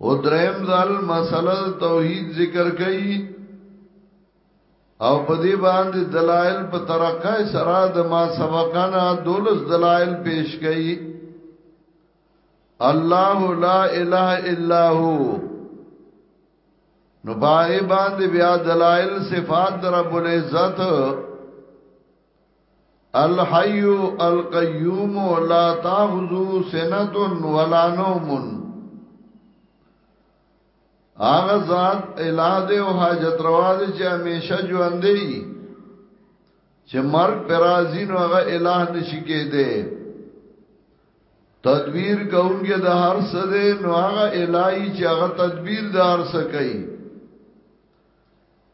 او دریم ځل مسله توحید ذکر کړي او په دې باندې دلایل په ترقه سره د ما سبقانا دولس دلایل پیش کړي الله لا اله الا هو نو باندې بیا دلایل صفات رب العزت الحي القيوم لا تاخذو سنه ولا نوم هغه ذات الہ دې او حاجت روا دې چې همیشه ژوند دی چې مرګ پر راځي نو هغه الہ نشي کېده تدبیر کوونکی د هر څه دې نو هغه الہی چې هغه تدبیر دار سکی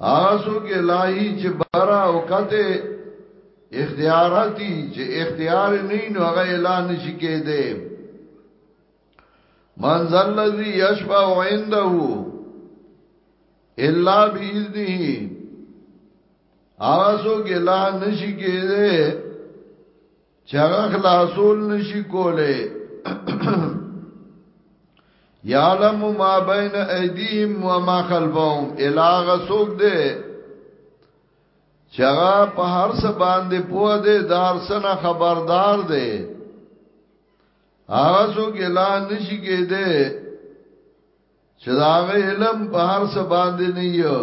آسو کې الہی چې برا او کته اختیاراتی چې اختیار نه نو هغه اعلان نشي کېده من ذل الذي يشفع عنده الا باذنه آسو کې لا نشي کېده چې هغه خلاصول نشي کوله یعلم ما بین ایدیهم و ما خلفهم الاغ سوک دے چغا په هر څه باندې پوه دے دار سره خبردار دے هغه سوک الا نشی کې دے چې دا علم په هر څه باندې نه یو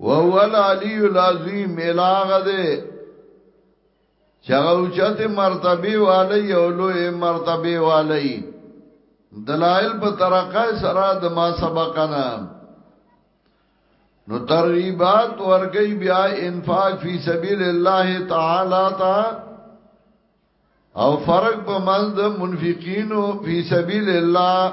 وهو العلی العظیم الاغه ده چاغه اوچته مرتبه والی او لوی مرتبه والی دلائل په طرقه سره د ما سبقنا نو ترغیبات ورګی بیا انفاق فی سبیل الله تعالی تا او فرق په منځ د منفقینو فی سبیل الله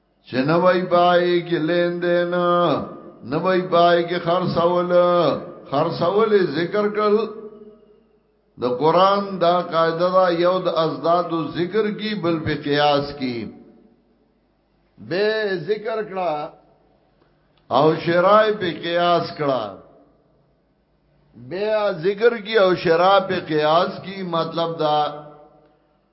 چې نه وای پای کې لیندین نه وای پای کې خرڅول خرڅول ذکر کړ د قران دا قاعده دا یو د ازداد ذکر کی بل په قیاس کی به ذکر کړه او شرای په قیاس کړه بیا ذکر کی او شراب قیاس کی مطلب دا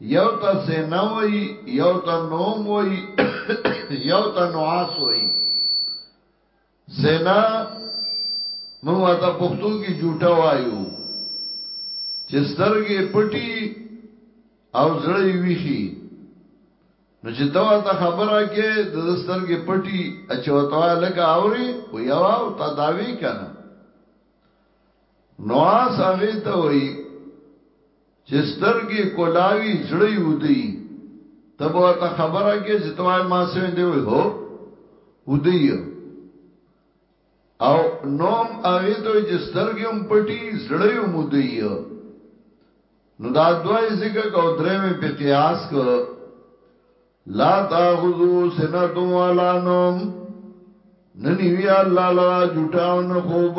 یو تا سینا وای یو تا نوم وای یو تا نعاس وای سینا موږ ته پښتو کې جوټه وایو چې سترګې پټي او زړه ویخي نو چې توا ته خبره کې د سترګې پټي اچو توا لګه اوري و یو او تا داوی کنه نواس هغه ته وای چې سترګې کولاوي زړه یو دی تب ورته خبره کې چې توای ما سوین دی وي هو ودی او نوم هغه ته چې سترګې هم پټي زړه یو مودی نو دا دوی ذکر کو درې مې په قیاس کو لا تاخذو سنتو ولا نوم ننی وی الله لرا جټاو نه خوب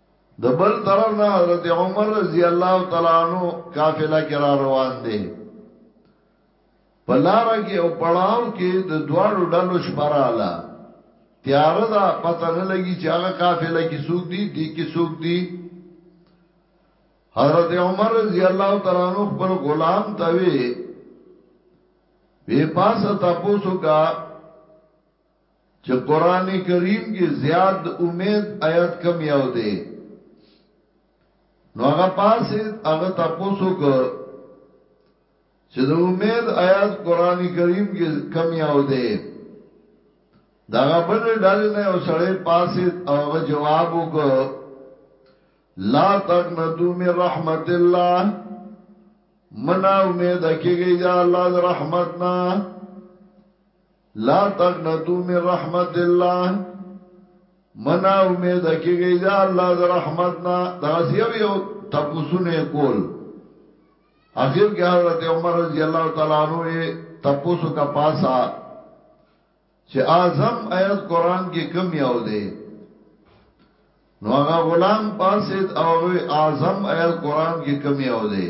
د بل طرف نه حضرت عمر رضی الله تعالی عنہ قافله کې را روان دي پلار کې او پړاو کې د دواړو ډلو شپراله تیار دا پته نه لګي چې هغه قافله کې سوق دي دي کې سوق دي حضرت عمر رضی الله تعالی عنہ خپل غلام ته وی وی پاسه تاسو کا چې قران کریم کې زیات د امید آیات کم یو دی نو هغه پاسه هغه تاسو کو چې د امید آیات قران کریم کې کم یو دی دا بل ډلې نه او سړې پاسه او هغه جواب وکړ لا تقنطو من رحمت الله منا امید کېږي دا الله د رحمتنا لا تقنطو من رحمت الله منا امید کیږي دا الله د رحمتنا دغه یو یو تپوسونه کول اخر کې حضرت عمر رضی الله تعالی عنہ تپوسو کا پاسا چې اعظم آیت قران کې کم یو دی نو هغه غلام پاسید او هغه اعظم آیت قران کې کم یو دی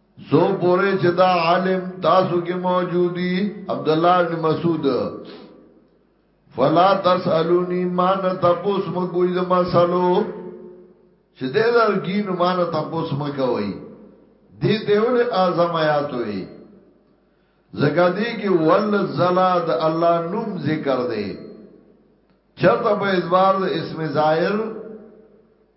سو پوره چې دا عالم تاسو کې موجودي عبد الله بن مسعود فلا تسالوني ما نه تاسو مګوي د مسالو چې دې درګي نو ما نه تاسو مګوي دې دیول اعظم آیات وي زګا دې کې ول زلا د الله نوم ذکر دی چرته په ادوار د اسم ظاهر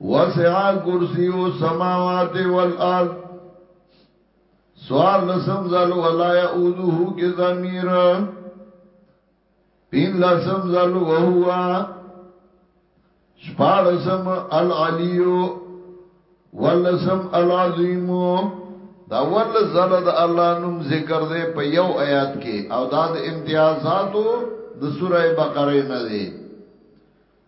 وسع کرسیو سماوات والارض سوار لسم زل ولا یعوذه کی ضمیر پین لسم زل وهو شپارسم العلیو ولسم العظیم دا ول زل د الله نوم ذکر دی په یو آیات کې او دا د امتیازاتو د سوره بقره نه دی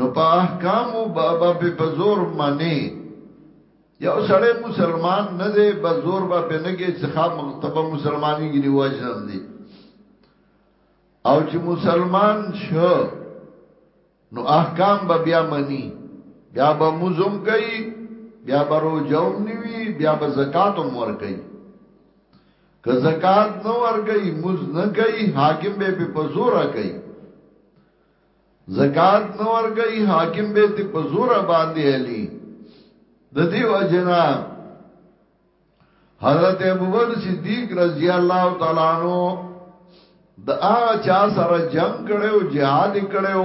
نو په احکامو بابا په بزور منی یو سړی مسلمان نه دی بزور با بنګي څخه مغتبه مسلمانی غنی وجنم دی او چې مسلمان شو نو احکام به بیا منی بیا به مزم کوي بیا به روزوم نیوي بیا به زکات هم ور کوي که زکات نو ور کوي مز نه کوي حاکم به په زور کوي زکات نه ورکوي حاکم به ته په زور باندې علي د دې وجنا حضرت ابوبکر صدیق رضی الله تعالی عنہ د هغه چا سره جنگ کړو jihad کړو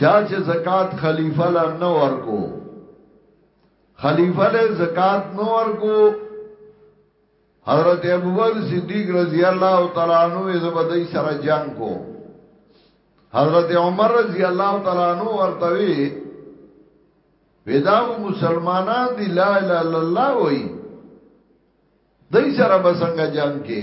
چا چې زکات خلیفہ لا نه ورکو خلیفہ له زکات نه ورکو حضرت ابوبکر صدیق رضی الله تعالی عنہ یې زبدای سره جنگ کو حضرت عمر رضی الله تعالی عنہ ورته وی ودا مسلمانان دی لا اله الا الله وای دای سره بسنګ جنگ کې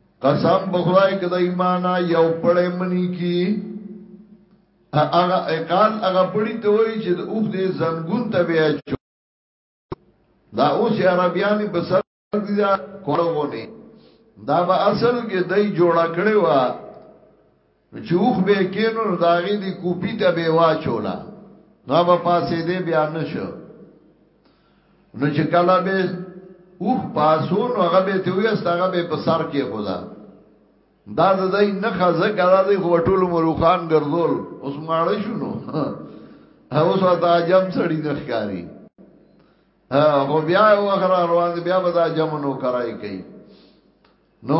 قسم بخدای کده ایمانا یو پړې منی کی هغه اقال هغه پړی ته وای چې د اوخ دې زنګون ته بیا چو دا اوس عربیانی په سر دي دا کولونه دا به اصل کې دای جوړا کړي وا نو چې اوخ به کینو نو داغې دی کوپی ته به واچولا نو به پاسې دی بیا نشو نو چې کله به اوخ پاسو نو هغه به ته وي هغه به په سر کې خدا دا د دې نه خزه کړه دی خو ټول مروخان ګرځول اوس ماړه شونو اوس وتا جام سړی نه ښکاری هو بیا وخره روان بیا به دا جمنو کرای کوي نو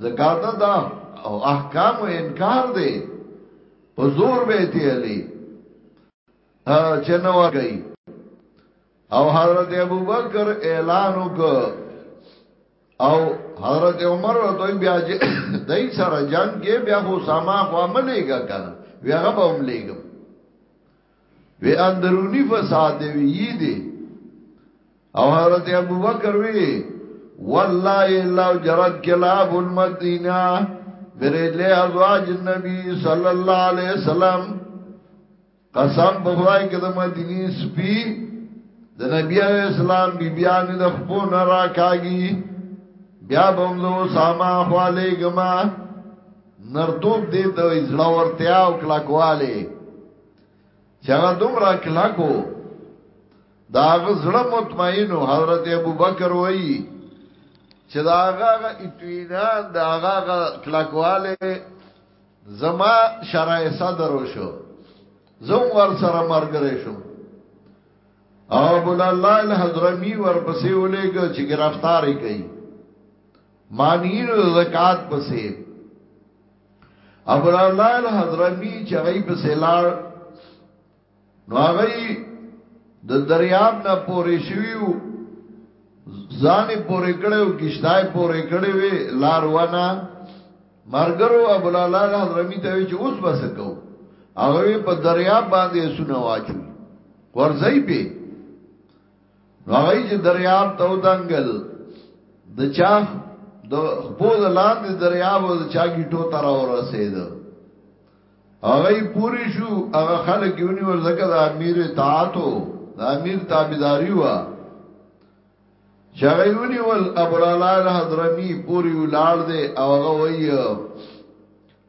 زکات دا او احکام او انکار دی په زور به تی علی ها چنو گئی او حضرت ابوبکر اعلان وک او حضرت عمر دوی بیا چې دای سره جنگ کې بیا خو سما خو عملېګا کنه ویغه به عملېګم وی اندرونی فساد دی وی دی او حضرت ابو بکر وی والله الا جرت کلاب المدینه برجل ازواج النبی صلی الله علیه وسلم قسم په خدای کې د مدینی سپی د نبی علیہ السلام بی بیان د خپو نه راکاږي بیا بم زو ساما خواله ګما نرتوب دې ته ځړورتیا او کلاکواله چې هغه دومره کلاکو دا غزړه مطمئنو حضرت ابوبکر وایي چې دا هغه اطمینان دا هغه کلاکواله زما شرع صدر وشو زوم ور سره مرګره شو او ابو الله الحضرمي ور پسې ولېګ چې گرفتاری کړي مانیرو زکات پسې ابرالال حضرمی چې غي په سیلار نو هغه د دریاب نه پورې شویو ځان پورې کړو کیشتای پورې کړې وی لار ونه مرګرو ابو لالا حضرمی ته چې اوس بس کو هغه په دریاب باندې سونه واچو ورځي به نو هغه چې دریاب ته ودانګل د چا د خپو د لاندې دریاب او د چا گیټو تر ورسېد هغه پوری شو هغه خلک یونی ورزکه د امیر اطاعتو د امیر تابعداري وا چاغه یونی ول ابو العلا الحضرمی پوری ولار دے او هغه وایي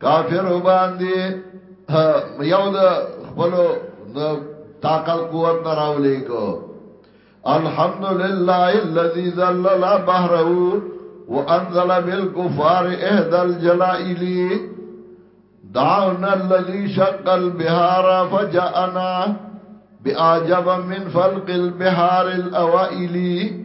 کافر باندې یو د خپل طاقت قوت نه راولې کو الحمدلله الذي ذلل بحره وانزل بالكفار اهدى الجلائل دعونا الذي شق البهار فجاءنا بأعجب من فلق البهار الأوائلي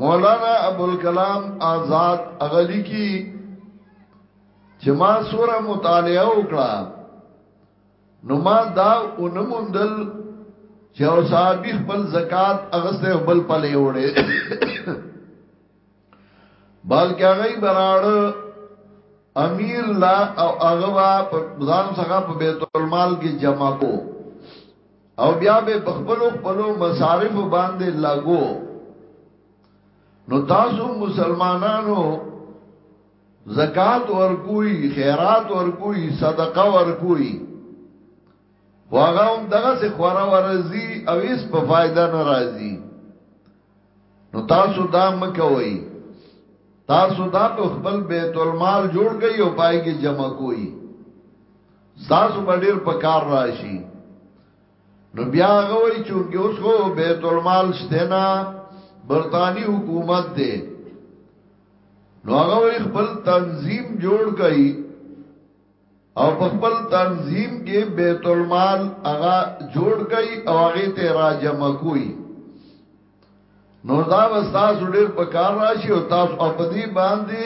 مولانا ابوالکلام آزاد اغلی کی چې ما سوره مطالعه وکړه نو ما دا اونموندل چې او صحابي خپل زکات اغسته او بل پلې وړي بلکې هغه براړ امیر لا او اغوا په ځان څخه په بیت المال کې جمع کو او بیا به بخبلو خپلو مصارف باندې لګو نو تاسو مسلمانانو زکات ورکوي خیرات ورکوي صدقه ورکوي واغه هم دغه څه خورا ورزي او هیڅ په فائدہ ناراضي نو تاسو دا مکوئ تاسو دا په خپل بیت المال جوړ کړئ او پای کې جمع کوئ تاسو په ډیر په کار راشي نو بیا غوي چې اوس خو بیت المال شته نه برتانی حکومت دی نو هغه وی خپل تنظیم جوړ کړي او په خپل تنظیم کې بیت المال هغه جوړ کړي او هغه ته راجم کوي نو دا وستاسو ډیر په کار راشي او تاسو او په دې باندې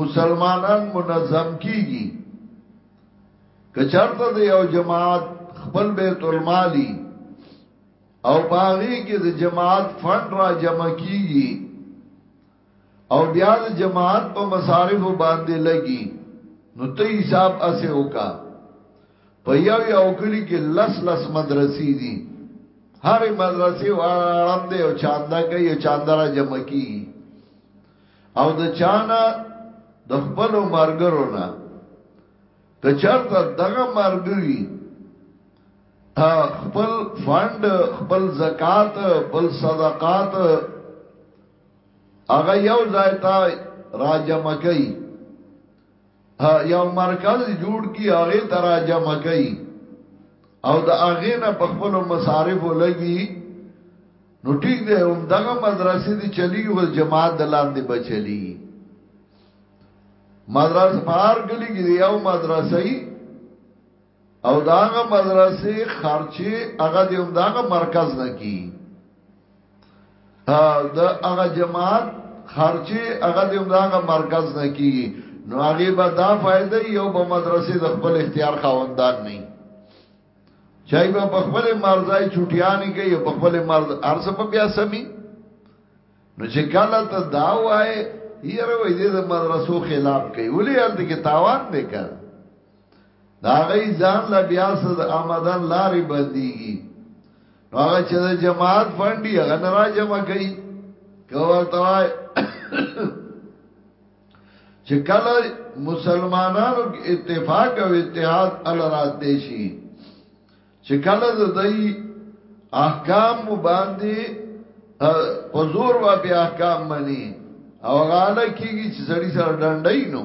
مسلمانان منظم کیږي کچرته د یو جماعت خپل بیت المالی او باغی کې د جماعت فند را جمع کیږي او بیا د جماعت په مصارف باندې لګي نو ته حساب اسه وکا په یو یو کلی کې لس لس مدرسې دي هر مدرسې وړم دی او چاندا کوي او چاندرا جمع کی او د چانا د خپل مرګرو نه کچرته دغه مرګوي خپل فند خپل زکات خپل صدقات هغه یو ځای ته راجم کوي یو مرکز جوړ کی هغه ته راجم کوي او د هغه نه په خپل مصارف لګي نو ټیک دی هم دغه مدرسې دي چلی او جماعت د لاندې بچلی مدرسه پار کلی کې یو مدرسې او داغه مدرسې خرچي هغه دی هم داغه مرکز نه کی د هغه جماعت خرچي هغه دی هم داغه مرکز نه کی نو هغه به دا فائدې یو به مدرسې د خپل اختیار خاوندان نه چای به په خپل مرزای چټیانی کوي په خپل مرز ارسه په بیا سمي نو چې کله ته دا وای یره وې د مدرسو خلاف کوي ولې هلته کې تاوان وکړ دا غي ځان لا بیا صد آمدن لارې بنديږي نو هغه چې د جماعت فنډي هغه نه را جمع کوي کور توای چې کله مسلمانانو اتفاق او اتحاد ال راته شي چې کله د دای احکام باندې پزور و په احکام منی او غاله کیږي چې سړی سره ډنډای نو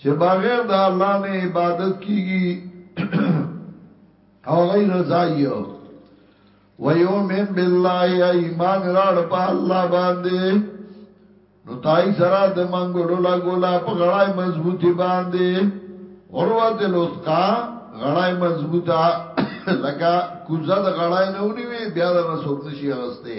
چې بغیر د الله نه عبادت کیږي او غیر رضا یو و یومن بالله ایمان راړ په الله باندې نو تای سره د منګولو لا ګولا په غړای مضبوطی باندې اوروت لوسقا غړای مضبوطه لکه کوزه د غړای نه ونی بیا د رسوب نشي غسته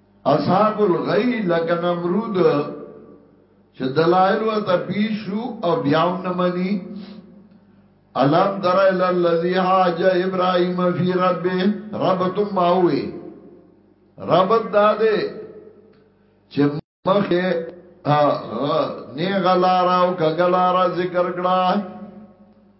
اصحاب الغی لکه نمرود چې دلائل ورته پیشو او بیاو نمانی الم تر الى الذي حاج ابراهيم في ربه رب تم ماوي رب داده چې مخه نه غلارا او کګلارا ذکر کړه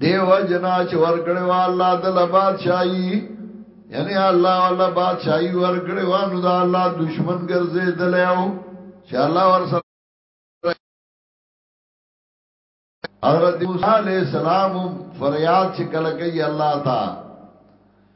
دیو جنا چې ورکړې و الله د لباد شاهي یعنی الله ولا بادشاہي ورکړې و نو دا الله دشمن ګرځې دلایو چې الله ور سره حضرت موسی علیہ السلام فریاد چې کله کوي الله تعالی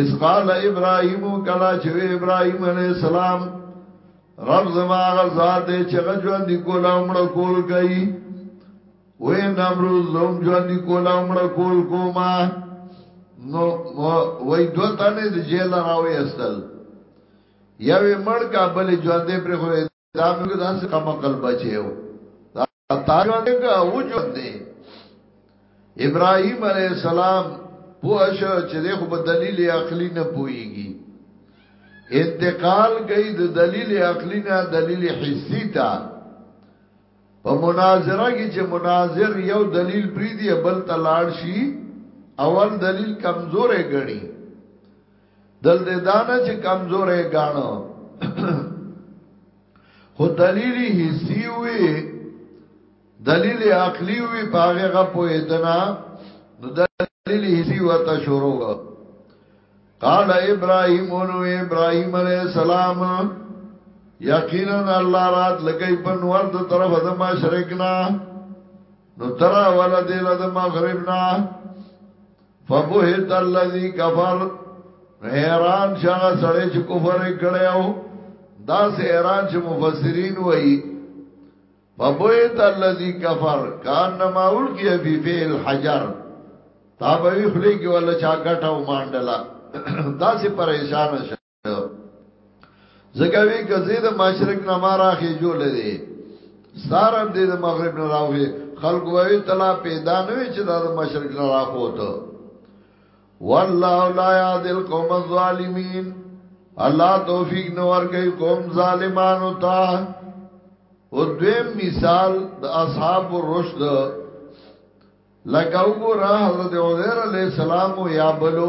اس قال ابراهيم کلا چې ابراهيم عليه السلام رب زما غزاد دې چې غجوان دي کولا عمر کول گئی وې نمرود لوم جوان دي کولا عمر کول کوما نو وې دوه تنه دې جیل راوي استل یوې مړ کا بلې جوان دې پر خو دا موږ ځان څخه مقل بچیو دا تاسو ته وجود دی ابراهيم عليه السلام پوښ چې د خو په دلیل عقلی نه پويږي انتقال گئی د دلیل عقلی نه دلیل حسی تا په مناظره کې چې مناظر یو دلیل پری دی بل تلاړ شي اول دلیل کمزورې غني دل دې دانه چې کمزورې غاڼو خو دلیل حسی وی دلیل عقلی وی پاغه غ په ادنا نو دلیل حسی وته شروع قال ابراهيم او ابراهيم عليه السلام یقینا الله رات لګي په نور د طرف د مشرقنا نو ترا ولدی لد مغربنا فبهت الذي كفر حیران شغه سړی چې کفر کړی او دا سه حیران چې مفسرین وایي فبهت الذي كفر کان ماول کی فی فعل حجر تا به خلی کې ولا چا ګټه او مانډلا دا سه پریشان شه زګوي کزه د مشرق نه ما راخې جوړ لري سارب دې د مغرب نه راوي خلق وې تلا پیدا نه وي چې د مشرق نه راخوته والله لا يهدي القوم الظالمين الله توفیق نور کوي قوم ظالمانو ته او دویم مثال د اصحاب الرشد لکه وګوره حضرت عزیر علیہ السلام یا بلو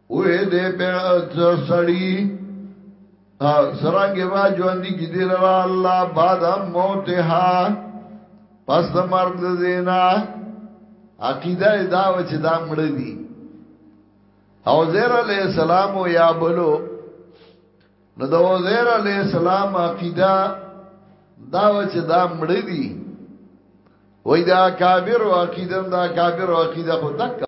وې دې په سړی سرنګ با ژوند کی دی لرا الله بعد موتها پس د مرګ د زینا عقیده دا و چې دا مړ دي او زیر علی السلام یا بلو نو د زیر علی السلام عقیده دا و چې دا مړ دي وای دا کابر او عقیده دا کابر او عقیده خو دک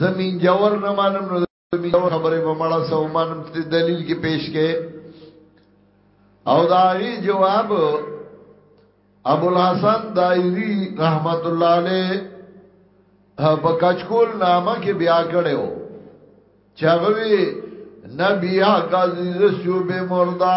زمين جوور نه مانم نو زمين جوور خبره به مړه سو مانم ته دلیل کې پیش کې او دا ای جواب ابو الحسن دایری رحمت الله علیه په کچکول نامه کې بیا کړو چاغوی نبی حق عزیز سیوب مردا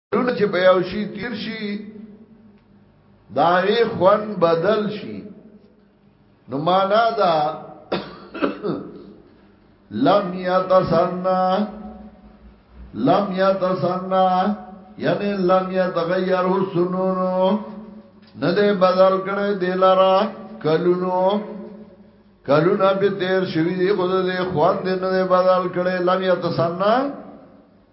لونه چې بیا شي تیر شي دا یې خوان بدل شي نو معنا دا لم یتسنا لم یتسنا یعنی لم یتغیر سنونو نه دې بدل کړي دلارا کلونو کلونه به تیر شوی دی خود دې خوان دې نه بدل کړي لم یتسنا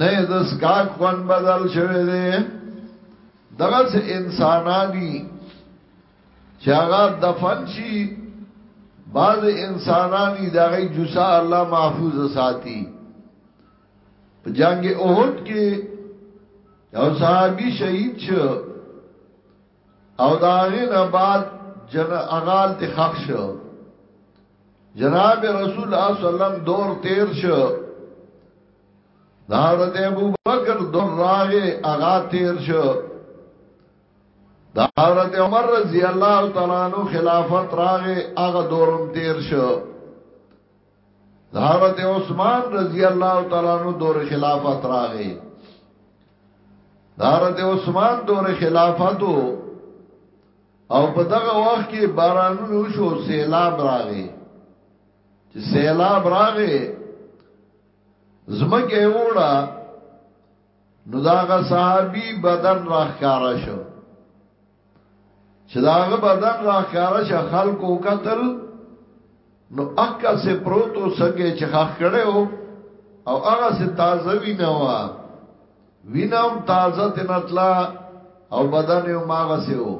نه د سکاک خوان بدل شوه دی دغه انسانانی چې هغه دفن شي بعض انسانانی دغه جوسا الله محفوظ ساتي په جنگ احد کې یو صحابي شهید شو او داغی نه بعد جن اغال تی خخ شو جناب رسول الله صلی الله علیه وسلم دور تیر شو دا حضرت ابو بکر دور راغه اغا تیر شو دا حضرت عمر رضی الله تعالی عنہ خلافت راغه اغا دورم تیر شو دا حضرت عثمان رضی الله تعالی عنہ دور خلافت راغې دا حضرت عثمان دور خلافت او په دغه وخت کې بارانونو شو سیلاب راغې چې سیلاب راغې زمکه وړه نو داغه صحابي بدن راخاره شو چې داغه بدن راخاره شه خلکو قتل نو اکا سه پروتو سګه چې خخ کړي او او هغه سه تازه وینه وا وینم تازه تنتلا او بدن یې ماغه سه و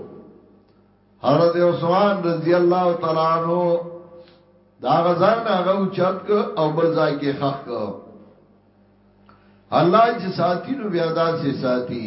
حضرت عثمان رضی الله تعالی عنہ دا غزان هغه چت ک او بل ځای کې خخ ک الله چې ساتي نو بیا دا سي ساتي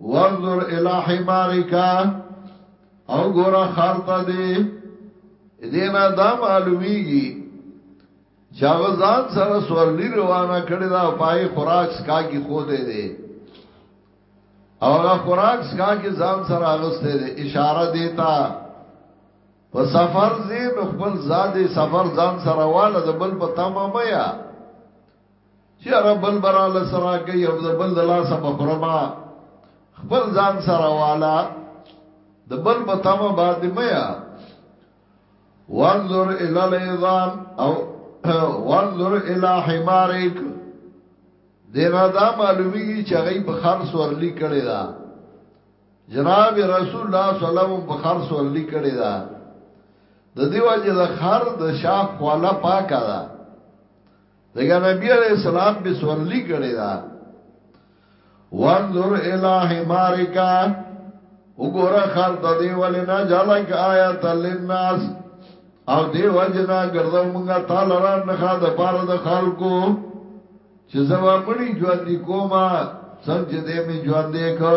وانظر الى حمارك او ګور خرته دې دینا دا معلومیږي چې هغه ځان سره سورلی روانه کړی دا پای خوراک سکا کی خوده دی او هغه خوراک سکا کی ځان سره اغسته دی اشاره دیتا په سفر زین خپل زاد سفر ځان سره واله د بل په تمامه یا چې عرب بل برا لسرا کوي او د بل د لاس په خرما خپل ځان سره والا د بل په تم باندې میا وانظر الى العظام او وانظر الى حمارک دینا دا معلومیږي چې غي په خر سورلی کړي دا جناب رسول الله صلی الله علیه وسلم په خر سورلی کړي دا د دیو چې د خر د شاخ خواله پاکه ده دغه نبی علیہ السلام به سورلی کړی دا وانظر الہ مارکا وګوره خر د دی ولنا جلک آیات للناس او دی وجنا ګرځو مونږه تعالی را نه خا د پار د خلکو چې زما مړی ژوند کوما څنګه دې می ژوند دې کو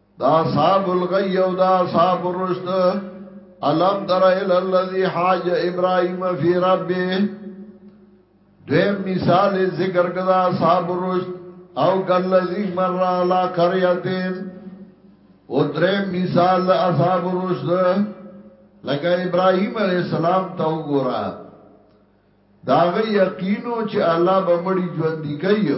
دا صاحب الغی او دا صاحب الرشد الم تر الى الذي حاج ابراهيم في ربه دویم مثال ذکر کدا صاحب الرشد او کلذي مر على قريتين او دریم مثال اصحاب الرشد لکه ابراهيم عليه السلام ته وګورئ داغه یقینو چې الله به مړي ژوند دی کوي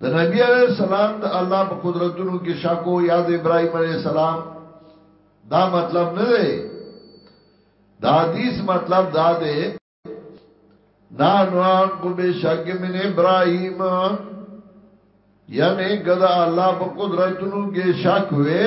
د نبی علیہ السلام د الله په قدرتونو کې شکو یا د ابراهیم علیہ السلام دا مطلب نه دی دا حدیث مطلب دا دی نا نوان کو بے شک من ابراہیم یعنی گدا اللہ پا قدرتنو کے شک وے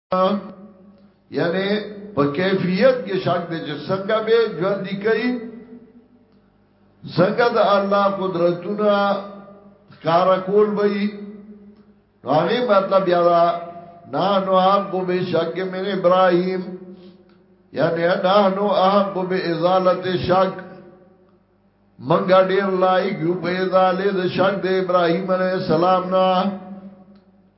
یعنی په کیفیت کې شک دی چې څنګه به ژوند کوي څنګه د الله قدرتونه کار کول وي هغه مطلب یا دا نه نو حق به شک من ابراهیم یعنی نه نو حق به ازاله شک منګه ډیر لایق یو په ازاله د شک د ابراهیم علیه السلام نه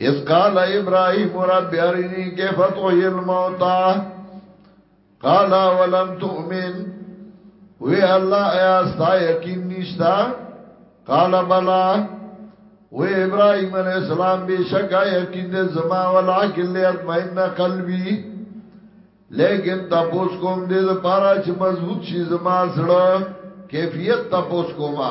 اذ قال ابراهيم رب ارني كيف تحيي الموتى قال ولم تؤمن وی الله ایا ستا یقین نشتا قال بلا وی ابراهيم عليه السلام بشک یقین دې زما ولکن ليطمئن قلبي لیکن تپوس کوم دې د پاره چې مضبوط شي زما سره کیفیت تپوس کوما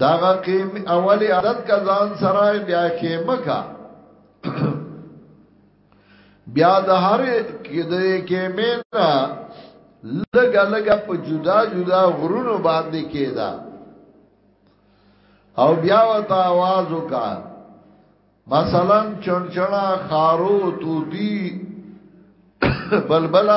داغه کې اولی عادت کا ځان سره بیا کې مکا بیا د هر کې د کې مینا لګا لګا په جدا جدا غرونو باندې کېدا او بیا وتا आवाज وکا مثلا چنچنا خارو توتی بلبلا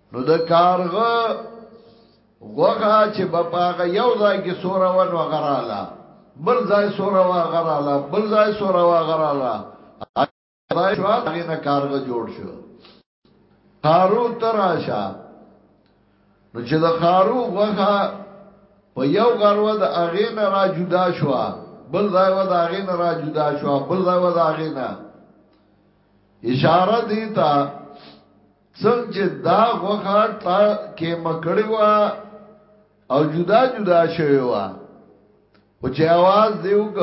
نو د کارغه غوخه چې په پاغه یو ځای کې سوره ونو غراله بل ځای سوره وا غراله بل ځای سوره وا غراله ځای شو هغه نه کارغه جوړ شو خارو تراشه نو چې د خارو غوخه په یو غروه د اغه نه را جدا شو بل ځای و د اغه نه را جدا شو بل ځای و د اغه نه اشاره دی ته څنګ چې دا غوخه تا کې مکړی وا او جدا جدا شوی وا او چې आवाज دیو ک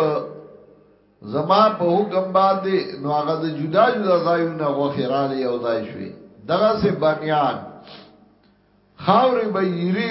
زما په حکم باندې نو هغه د جدا جدا ځایونه غوخه را لې او ځای شوی دغه سه بنیان خاورې به یری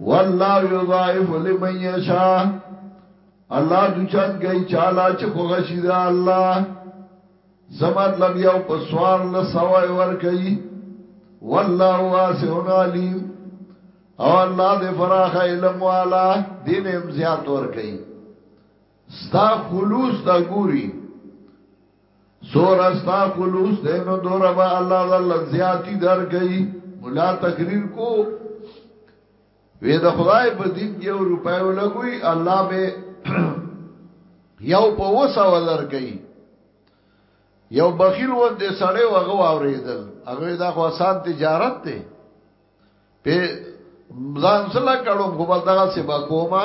والله یضاعف لمن یشاء الله د چت گئی چالا چې خوښی دا الله زمات لب یو په سوار لسوای ور کوي والله واسع علیم او الله دې فراخ علم والا دین هم زیات ور کوي ستا خلوص دا ګوري سورا ستا خلوص ده نو دورا با الله ذل زیاتی در گئی مولا تقریر کو وې د خدای په دین کې او روپای ولګوي الله به یو په وسه ودر کوي یو بخیل و دې سړی وغه واوریدل هغه دا خو آسان تجارت دی په ځان سره کړم خو بل دغه سبا کومه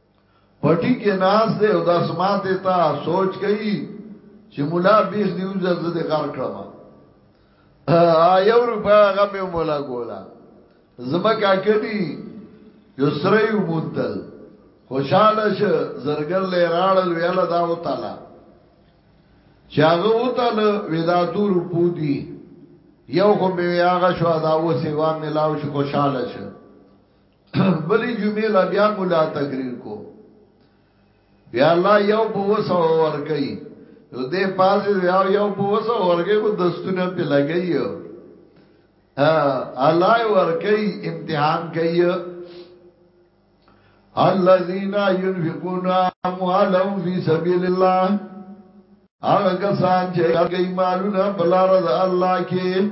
پټی کې ناس دی او د اسمات ته سوچ کوي چې مولا بیخ دی وزه د غار کړم ا یو روپیا هغه مې مولا ګولا زمکا کړي یو سره یو مونتل خوشاله شه زرګر لې راړل ویاله دا وتاله چاغه وتاله ودا تور پودی یو خو مې هغه شو دا و سیوا ملاو شو خوشاله شه بلې جمعې لا بیا مولا تقریر کو بیا الله یو په وسو ورګي نو دې پاسې یو یو په وسو ورګي کو دستونه په لګي ها الله ورګي امتحان کوي الذين ينفقون اموالهم في سبيل الله هغه کسان چې هغه مالونه بلاره د الله کې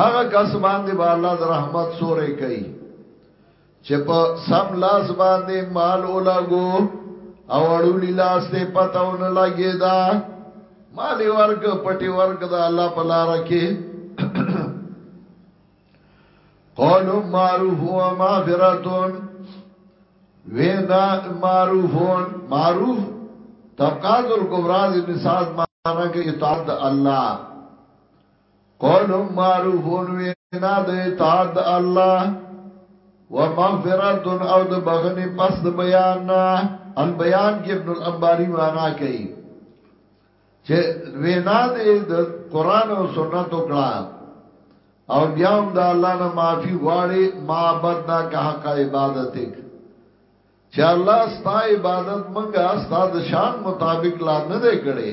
هغه کس باندې با الله د رحمت سورې کوي چې په سم لاس باندې مال ولګو او اړولی لاس ته پتاون لګي دا مال ورګ پټي ورګ دا الله په لار کې قول معروف و مغفرتون وینا معروفون معروف طبقات الکبرى ابن سعد معنی کې اطاعت الله قول معروف وینا د اطاعت د الله و مغفرت او د بخنی پس د بیان نه البیان کې ابن الانباری معنا کوي چې وینا دې د قران او سنت وکړه او بیا هم د الله نه معافي غواړي معبد نه که حق عبادت چې الله ستا عبادت منګه ستا د شان مطابق لا نه دی کړي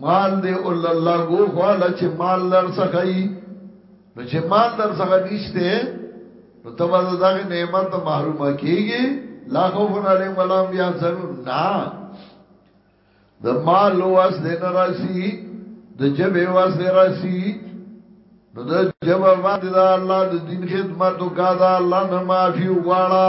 مال دې او لګو خواله چې مال در څخه یې نو چې مال در څخه نشته نو تبا دغه نعمت ته محروم کیږي لا خوف علیهم ولا هم یحزنون نا د مال واس دې ناراضي د جبه واس دې راضي نو د جبه باندې دا الله د دین خدمت او کا دا الله نه معافي وغواړه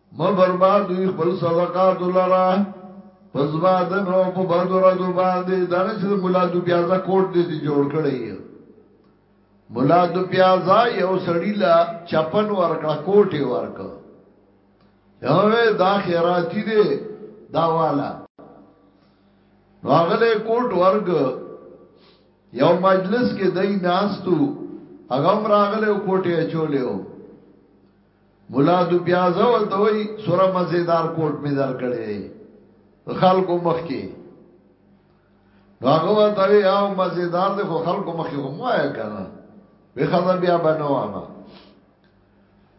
ما بربادوی خپل صدقات لرا پزبادن او په بدو ردو باندې دا نه چې مولا دو پیازا کوټ دې ته جوړ کړی مولا دو پیازا یو سړی لا چپن ورکړه کوټه ورکړه یوه دا خیراتی دې دا والا واغله کوټ ورګ یو مجلس کې دای ناستو هغه راغله کوټه چولیو مولا دو بیا زول ته وای سوره مزیدار کوټ می در کړی خلکو مخ کې نو هغه وته وی او مزیدار د خو خلکو مخ کې هم وای کنه به خدا بیا بنوا ما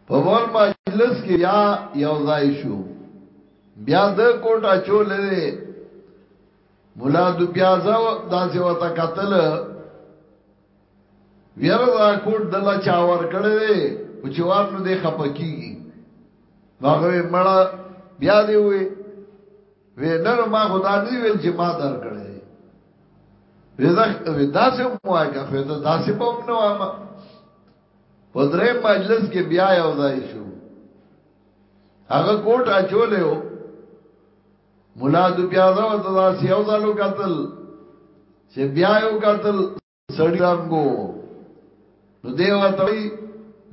په ول مجلس کې یا یو ځای شو بیا د کوټه چولې مولا دو بیا زو داسې وته قتل یاره دا کوټ دلا چا ور کړی دی او چې وار نو دی خپه کیږي هغه مړه بیا دی وې وې نر ما خدا نه ویل چې ما در کړی ودا ودا سه موای کا خو ته داسې بوم نو ما په درې مجلس کې بیا یو ځای شو هغه کوټ اچولیو مولا د بیا زو ته داسې یو ځلو قتل چې بیا یو قتل سړی رنگو نو دیو ته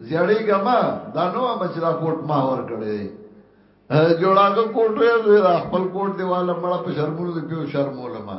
زیړی ګما دا نو مچرا کوټ ما ور کړی جوړاګه کوټ یې خپل کوټ دیواله مړه په شرمونو دی پیو شرمولما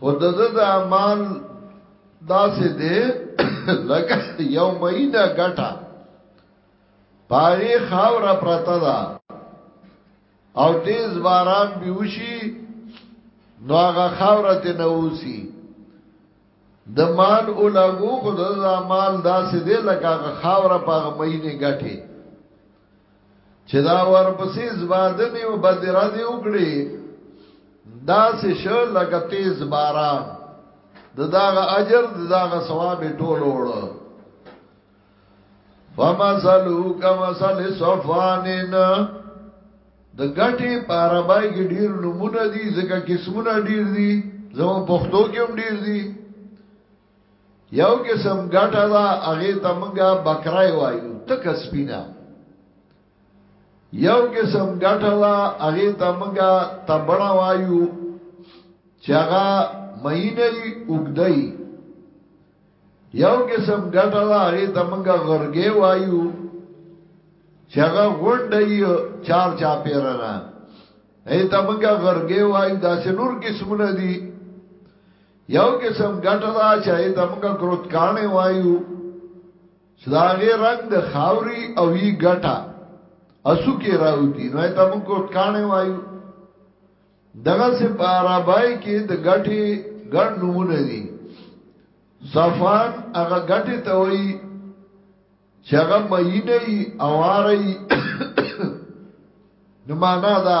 خو د ده د اعمال داسې دی لکه یو مینه ګټه پاغي خاوره پرته ده او تیز باران بیوشي نو هغه خاوره ته نووسی د مال اولګو خو د مال داسې دی لکه هغه خاوره پاغه مینه ګټه چې دا ورپسې زبادنې او بدره دې وکړي دا سه شو لکه تیز باران د داغه اجر د داغه ثواب ټول وړ فمثلو کمثل صفوانن د غټي پاربای کې ډیر نمونه دي ځکه قسمونه ډیر دي زمو پښتو کې هم ډیر دي یو قسم ګټه دا هغه ته مونږه بکرای وایو تک سپینا یو قسم ګټه دا هغه ته مونږه تبړه وایو چې هغه مینه ای وګدای یو قسم ګټه دا هغه ته مونږه غرګې وایو چې هغه غونډه ای چار چا پیرانه ایته مونږه غرګې وایو دا څنور قسمونه دي یو قسم ګټه دا چې ته موږ کروت کانه وایو چې دا غي رنگ د خاوري او یي ګټه اسو کې راوتی نو ته موږ کروت کانه وایو دغه سه په عربای کې د ګټي ګڼ نمونه دي صفان هغه ګټي ته وایي چې هغه مې نه ای اواري نو معنا دا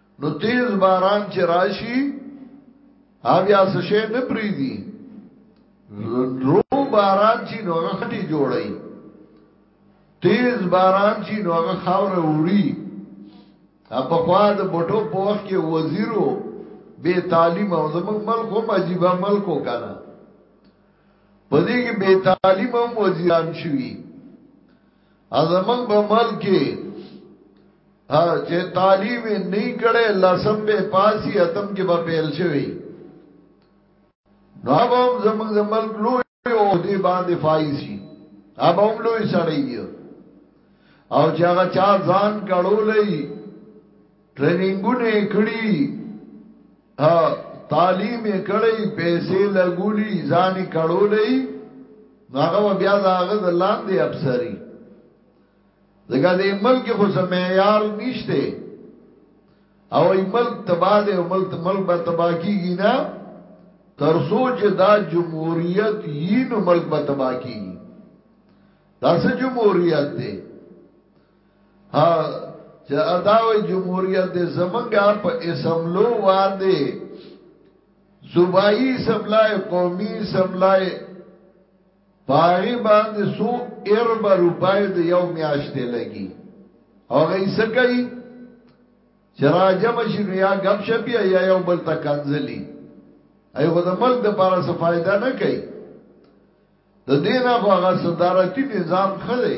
نو تیز باران چې راشي بیا څه شي نه پریدي درو باران چې نو غټي جوړي تیز باران چې نو هغه خاور وړي په خوا د بټو په وخت کې وزیرو بے تعلیم او زمون ملک هم عجیب ملک وکړه پدې کې بے تعلیم هم وزیران شوي ازمن په ملک کې ها چې تعلیم نه کړي لسم به پاسي اتم کې به پیل شوی نو به هم زمنګ د ملک لوی او دې باندې فایسي اب هم لوی سړی او چې هغه چا ځان کړولې ټریننګونه یې کړي ها تعلیم یې کړي پیسې لګولي ځاني کړولې هغه بیا دا هغه د لاندې افسری دغه دې ملک خو سمعیار نشته او ای ملک تبا دې او ملک ملک به تبا کیږي نه تر سوچ دا جمهوریت یې نو ملک به تبا کیږي دا څه جمهوریت دی ها چې اداوي جمهوریت دې زمنګا په اسمبلو وار دې صوبایي سملای قومي سملای پاغي باندې سو ارب روپای د یو میاشتې لګي او غي سکي چرا جمع شنو یا غب شپی یا یو بل تکنزلی ای خو د ملک د پاره څه فائدہ نه کوي د دینه خو هغه صدارتی نظام خله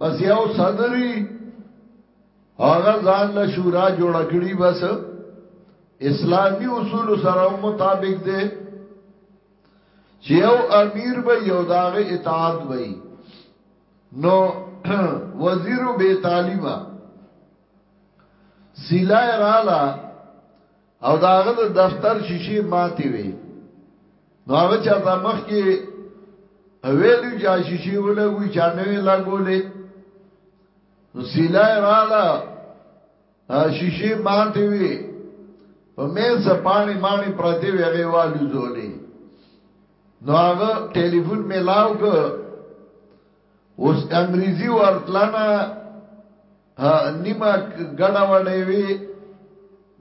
بس یو صدری هغه ځان له شورا جوړ کړی بس اسلامی اصول سره مطابق دی چې یو امیر به یو داغه اطاعت وي نو وزیر به تعلیمه سیلای رااله او دا هغه د دفتر شیشې ماتې وي نو هغه چرته مخ کې ویلو چې شیشې ولګوي چا نه لګولې نو سیلای رااله شیشې ماتې وي په مې سپانی مانی پرتی وی هغه والو زولې نو هغه ټلیفون ملاو که اوس انګریزي ورتلنه نیمه ګډه وډه وی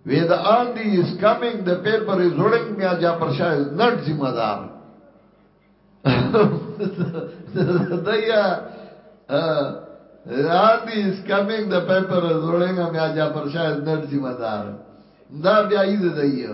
وی دا آندی از کمینګ د پیپر از رولینګ میا جا پر شاه از نټ ذمہ دار دیا آندی از کمینګ د پیپر از رولینګ میا جا پر شاه از نټ ذمہ دار دا بیا ای ده دیا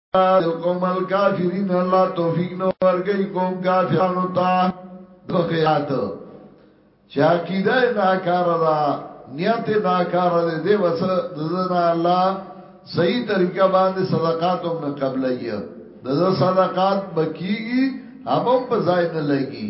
القوم الكافرين الله توفیق نو ورګي قوم کافرانو ته دوخیات چا کیده ناکار دا نیت ناکار دې دې وس دزنا الله صحیح طریقہ باندې صدقات هم قبلایي دزه صدقات بکیږي هم په ځای نه لګي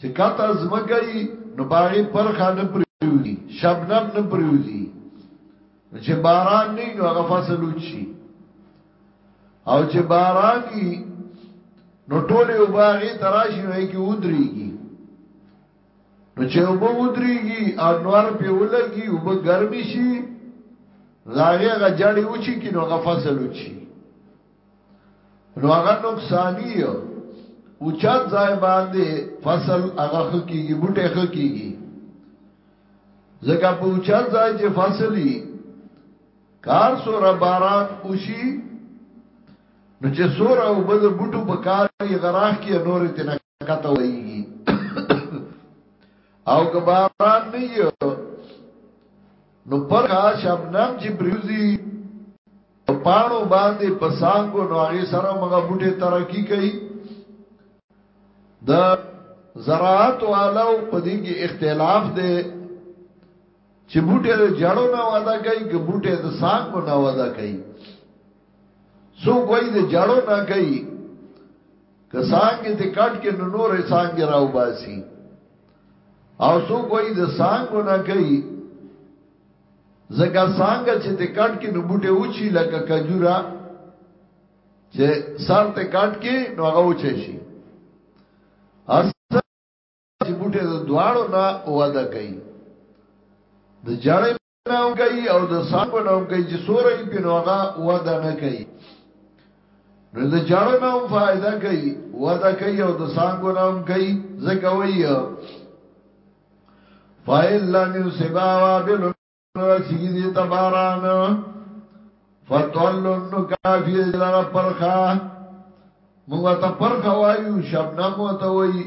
چې کته زمکه یې نو باغې پرخه نه پریوزي شبنم نه پریوزي چې باران نه نو هغه فصل وچی او چې باران یې نو ټوله وباغې تراشي وای کې ودرېږي نو چې وب ودرېږي انوار په ولګي وب ګرمي شي لاغه غجړې وچی کینو غفصل وچی نو هغه نقصانی او چت ځای باندې فصل هغه خکېږي بوټي خکېږي زګه په چت ځای چې فصلي کار سره باران وشي نو چې سوره او بده بوټو په کار یې غراخ کې نورې تنه کته ویږي او که باران نه یو نو پر شبنم چې بریوزی په پانو باندې پسانګو نو هغه سره مغه بوټي ترقی کوي دا زراعت والو په دې کې اختلاف دی چې بوټي د جړو نه واده کوي که بوټي د سانګو نه واده کوي سو کوئی د جړو نه کوي که سانګې دې کټ کې نو نورې سانګې راو باسي او سو کوئی د سانګو نه کوي زګه سانګ چې دې کټ کې نو بوټه اوچی لکه کجورا چې سر ته کټ کې نو هغه اوچی شي اصل چې بوټه د دواړو نه واده کوي د جړې نو کوي او د سان په نو کوي چې سورې په نوغه ودا نه کوي نو د جړو نو فائدہ کوي ودا کوي او د سان کو نو کوي زکه وي فایل لن سبا وابل رسیږي دي تباران فتولن کافی لرا پرخا موږ ته پرخا وایو شبنم وته وایي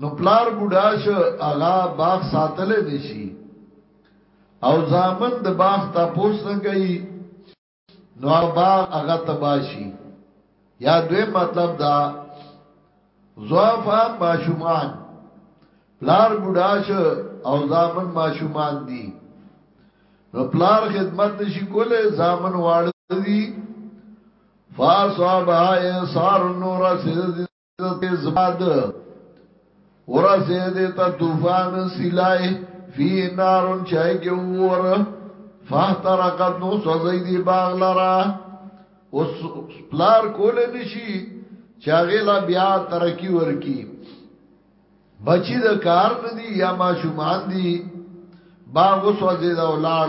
نو پلار بوډا شو هغه باغ ساتل نشي او ځامن د باغ ته پوس نه کوي نو هغه باغ هغه تباشي یا دوی مطلب دا زوافان ماشومان پلار بوډا شو او ځامن ماشومان دي نو پلار خدمت نشي کوله ځامن واړ دي فاصابها انصار النور سيد ته زباد ورسه دې ته طوفان سلای فی نارون چای کې ور فاحترقت نو سوځي دی باغ لرا اوس پلار کول نشي چاغه لا بیا ترقی ورکی بچی د کار ندی یا ما شومان دی باغ وسوځي دا ولاړ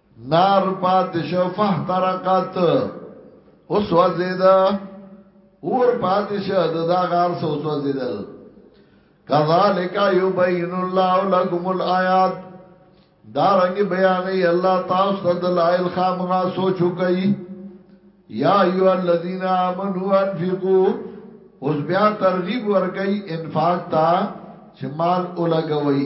نار پاتې شو فاحترقت اوس وزیدا اور پاتې شو د دا غار سو اوس وزیدل کذالک یبین الله لكم الایات دارنګ بیانې الله تاسو ته دلایل خامغا سوچو کوي یا ایو الذین آمنو انفقو اوس بیا ترغیب ورکي انفاق تا چې مال اولګوي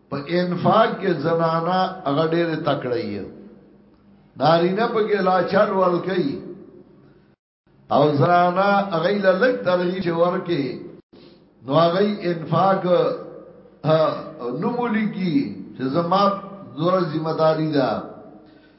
په انفاق کې زنانا هغه ډېر تکړه یې نارینه په کې لا چل ور کوي او زنانا هغه له لک ترغیب ور کوي نو هغه انفاق نو مولي کی چې زما زور ذمہ داری ده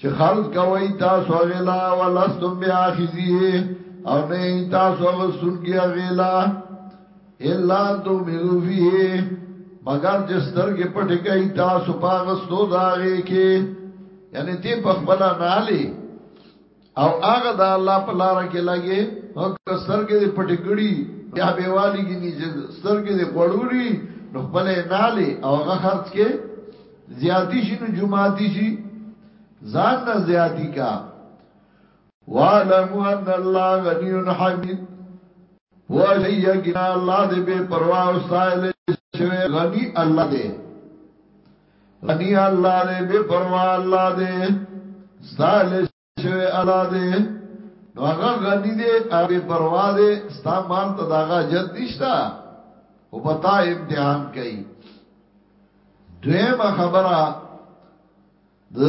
چې خرج کوي تاسو غلا ولستم بیا خزیه او نه تاسو غسون کی غلا الا تو مزو فيه مگر چې سترګې پټې کوي تاسو پاغستو داغه کې یعنی تی په خپل نه لې او هغه د الله په لار کې لګي او سترګې دې پټې کړي بیا به والی کې نه سترګې دې پړوري نو خپل نه لې او هغه خرج کې زیاتی شي نو جماعتی شي ځان نه زیاتی کا وعلموا ان الله غنی حمید وشي یقینا الله دې بے پروا او سائل شوی غنی الله دې غنی الله دې بے پروا الله دې سائل شوی الله دې نو هغه غنی دې هغه پروا دې ستا مال ته داغه جت نشتا او پتا امتحان کوي دویمه خبره د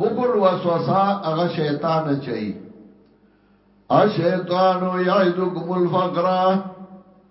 بخل وسوسه هغه شیطان چي ا شیطان یعدکم الفقر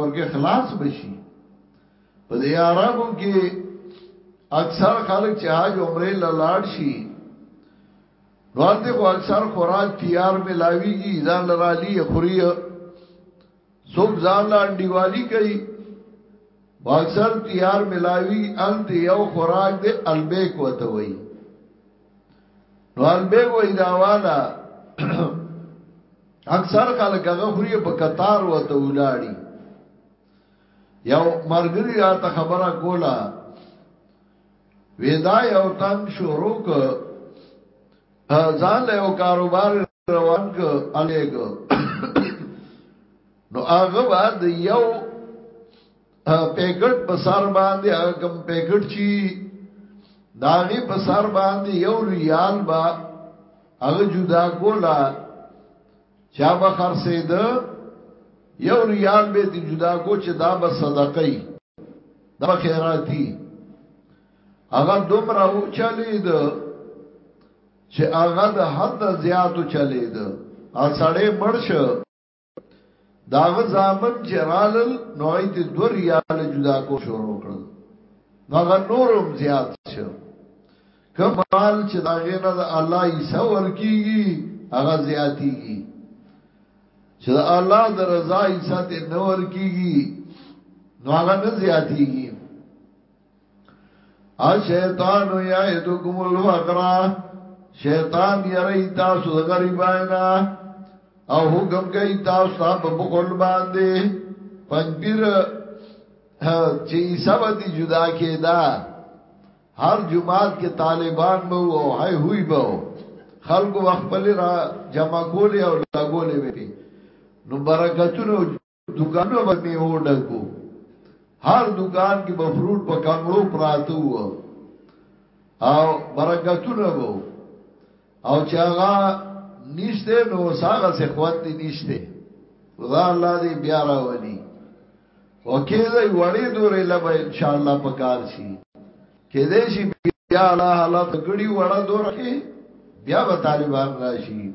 ورګه خلاص بشي په دې عربو کې اکثر خلک چې حج عمره لاړ شي نوالته خو اکثر خوراک تیار ملاویږي ځان لرالي خوري څوک ځان لا انډیوالي کوي اکثر تیار ملاوی انت یو خوراک دے البیک وته وای نو البیک وای دا والا اکثر خلک هغه خوري په قطار وته ولاړی یو مرګری راته خبره کوله ودا یو تن شروع ک ځان له یو کاروبار روان ک الیګ نو هغه بعد یو پیکټ په سر باندې کم پیکټ چی داغي په سر باندې یو ریال با هغه جدا کولا چا به خرڅید یو ریال به تی جدا کو چې دا به صدقه ای دا به خیراتی هغه دومره او چلید چې هغه د حد زیاتو چلید ا سړې مرشه دا غزامن چې رالل نوې د دوه ریال جدا کو شروع کړل هغه نورم زیات شو کمال چې دا غینه د الله عیسی ورکیږي هغه زیاتیږي چې د الله د رضا عیسی ته نور کیږي نو هغه نه زیاتیږي الشیطان یعدکم الفقر شیطان یری تاسو د غریباینا او حکم کوي تاسو ته په بخل باندې پنځیر چې سبد جدا کېدا هر جمعات کې طالبان به او هي هوی به خلکو خپل را جمع کولې او لګولې به نو برکتونو دکانو به می اوډه کو هر دکان کې به فروټ په کانګړو پراته وو او برکتونه وو او چې هغه نشته نو ساغه څه خوند نشته خدا الله دې بیا راولي وکیزه وړې دورې لبه ان شاء الله پکار شي کې دې شي بیا الله الله ته ګړي وړه دور کې بیا به طالبان راشي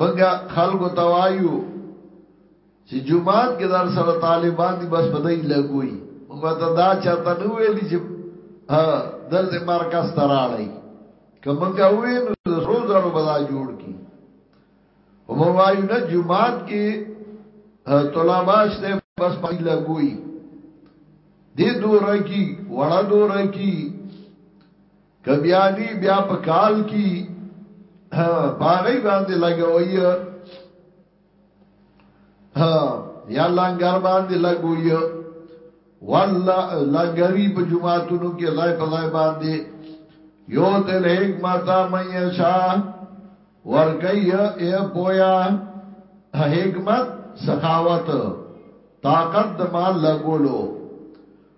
منګه خلکو توایو چې جمعات کې در سره طالبان دي بس بدای لګوي موږ ته دا چاته نو ویلي چې ها دلته مرکز تراړی کومګه وې نو زرو زرو بدا جوړ کی او موږ وایو نه جمعات کې طلبه شته بس پای لګوي دې دوره کې وړه دوره کې که بیا نی بیا په کال کی باغی باندې لګوي ها یا لنګر باندې لګوي والله لنګری په جمعاتونو کې ځای په ځای باندې یو تل حکمت مې شا ورګي اے پویا حکمت سخاوت طاقت د مال لګولو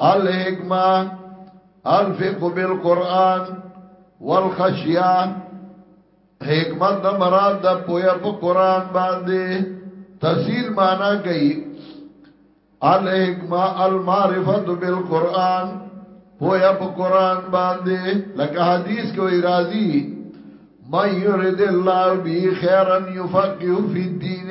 الحکمه الفقه بالقران والخشيه حکمت نه مراد د پویا په قران باندې تفصیل معنا کوي الحکمه المعرفه بالقران پویا په قران باندې لکه حدیث کې وی راضی ما یرید الله بی خیرا یفقه فی الدین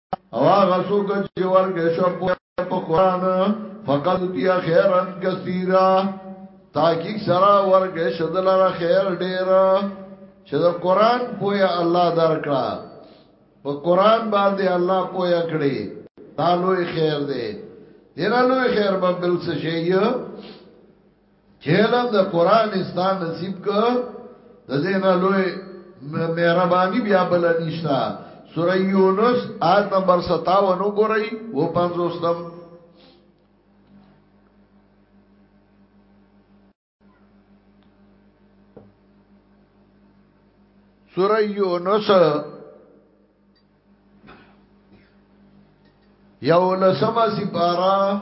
او هغه څوک چې ورکه شو په قران فقط تیا خیرن کثیرا تحقیق سره ورکه شدل را خیر ډیر چې د قران پویا الله درکړه په قران باندې الله پویا کړی دا لوی خیر دی دینه لوی خیر به بل څه شي چې علم د قران استان نصیب ک د زینا لوی مهرباني بیا بل نشتا سوره یونس آیت نمبر 57 وګورئ و 50 سوره یونس یو لسمه سپاره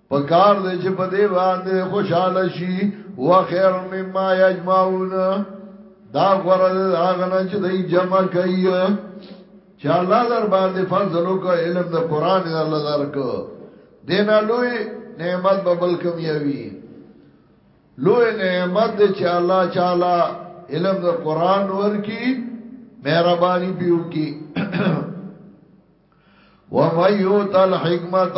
پکار دې چې په دې باندې خوشاله شي وخير مما يجمعون دا غره هغه نه چې دای جمع کوي چې الله در باندې فضل وکړي علم د قران الله درک دینا لوی نعمت به بل کم یوي لوی نعمت چې الله تعالی علم د قران ورکی مهرباني پیو کی ومن یوت الحکمت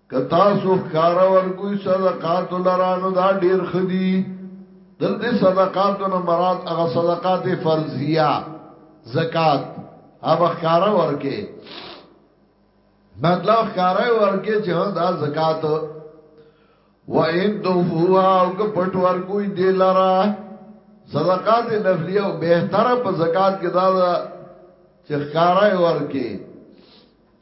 کتا سو خکار ورکوی صدقات لرانو دا ډیر خدی دلته صدقات نو مراد هغه صدقات فرضیه زکات هغه خکار ورکه مطلب خکار ورکه چې دا زکات و ان تو هوا او که پټ ورکوی دی لرا صدقات نفلیه او بهتره په زکات کې دا چې خکار ورکه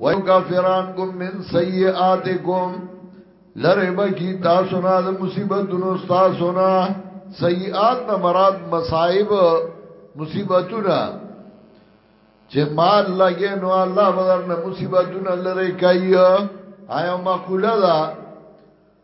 وَيُكَفِّرَنْكُمْ مِنْ سَيِّئَاتِكُمْ لره بکی تاسو نه د مصیبتونو تاسو نه سیئات نه مراد مصائب مصیبتونه چې مال لګې نو الله بدر نه مصیبتونه لره کوي آیا مقوله ده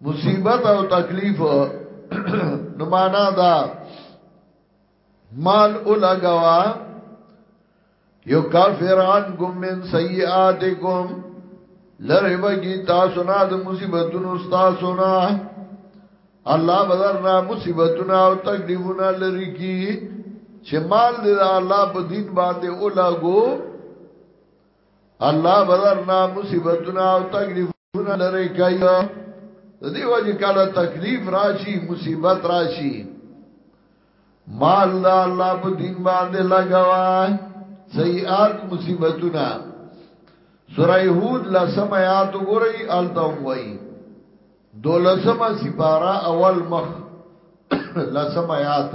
مصیبت او تکلیف نو معنا دا مال اولګوا یو کافر عنکم من سیئاتکم لره بگی تاسو نه د مصیبتونو تاسو نه الله بدر نه مصیبتونه او تکلیفونه لری کی چې مال دې الله په دین باندې اولاګو الله بدر نه مصیبتونه او تکلیف ګنا لري کوي د دې وجه کله تکلیف راشي مصیبت راشي مال دا الله په دین باندې لګوا سیئات مصیبتونه سورہ یہود لسم آیات گوری آلتاو وئی دو لسم سپارا اول مخ لسم آیات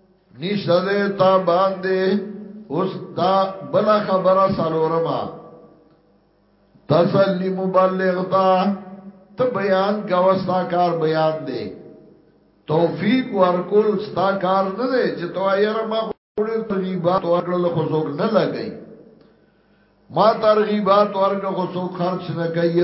نشته ده تا باندې اوس دا بل خبره سالورما تسلی مبلغ تا ته بیان گوستا کار بیان دی توفیق ورکول ستا کار نه دی چې تو یاره ما خوري ترغیبات ورکړل خو څوک نه لګي ما ترغیبات ورکړل خو څوک خرچ نه کوي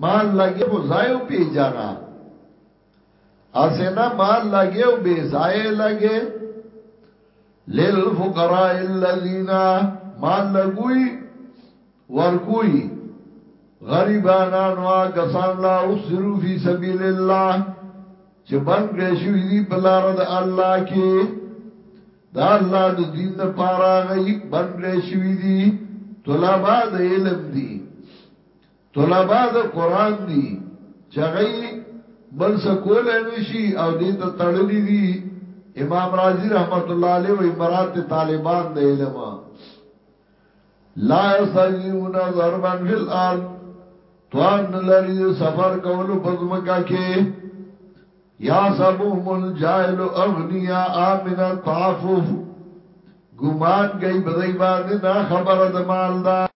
مال لګي خو ځای او پیجانا اسنه مال لګي او بے ځای لګي للفقراء الذين مال لګوي ورکوي غریبانانو کسان لا اسرو فی سبیل الله چې بند کړی شوی دی په لار د الله کې دا الله د دین لپاره غي بند کړی شوی دی طلبه د علم دی طلباء د قران دي چې هغه بل څه کولای نشي او دې ته تړلې دي امام رازي رحمت الله علیه و امارات طالبان د علم لا یستجیبون ضربا فی الارض توان لري سفر کولو پزمکا کې یا سبهم الجاهل اغنیا امن التعفف ګمان گئی بدای باندې نا خبره د مالدار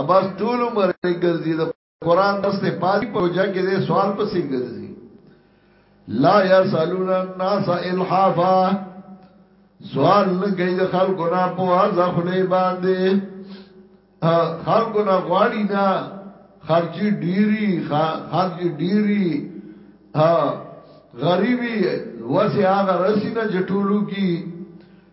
اباس ټول عمر ګرځي د قران درس ته پاتې پروژه کې دې سوال پسې ګرځي لا يسالون الناس الحافا سوال نه کوي د خلکو نه په ځخلې باندې خلکو نه غواړي نه خرچي ډيري خرچي ډيري ها غریبي وسه هغه رسینه جټولو کی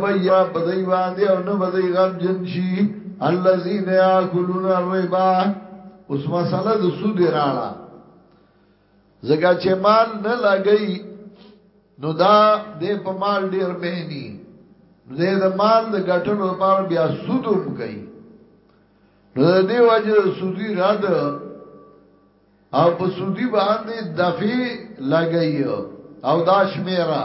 بیا بدای باندې او نه بدای غم جن شي الذين ياكلون الربا اوس مساله د سود راړه زګه چې مال نه لګي نو دا دې په مال ډیر مهني دې د مال د ګټلو لپاره بیا سود هم کوي نو دې وجه سودی را ده او په سودی باندې دفي لګي او دا شمیره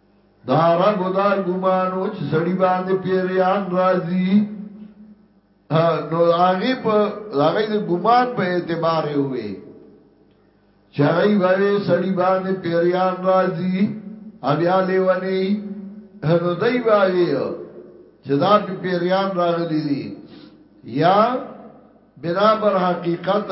د عربو دا ګمان و چې سړي باندې پیریان راځي نو هغه په هغه د ګمان په اعتبار وي چې هغه به سړي باندې پیریان راځي بیا لیونی نو دای وایي چې دا په پیریان راغلي دي یا بنا بر حقیقت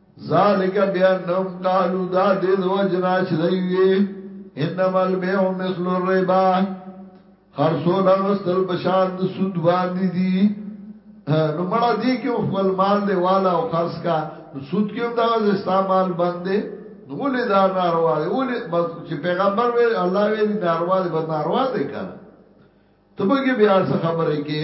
ذالک بانهم قالوا دا دې د وجنا چې دی وی انما البيع مثل الربا خرصول غسل بشان د سود باندې دي نو مړه دي کې خپل مال دی والا او خرص کا سود کې هم دغه استعمال باندې نو ولې دا ناروا دی ولې بس چې پیغمبر وی الله وی ناروا دی بس ناروا دی کنه ته به بیا څه خبرې کې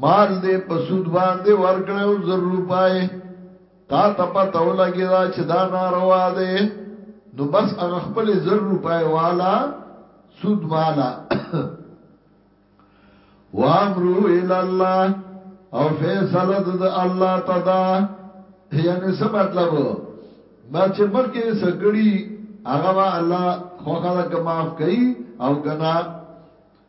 معاش دې په سود باندې ورکړې او زر روپای تا ته پته ولګی دا چې دا ناروا دی نو بس هغه خپل زر روپای والا سود مالا وامرو الى الله او فیصله د الله تدا یعنی څه مطلب ما چې مخکې سګړی هغه الله خوخه کماف کوي او کنا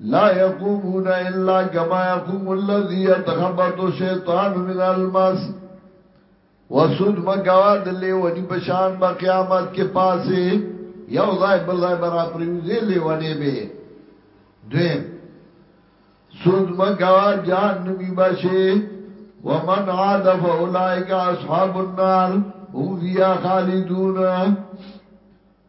لا يقومون الا كما يقوم الذي يتخبط الشيطان من المس وسود مګوا د لیونی په شان په قیامت کې پاسه یو ځای بل ځای برا پریوزی لیونی به دویم سود مګوا جان نمی بشه ومن عاد فاولائک اصحاب النار هم فيها خالدون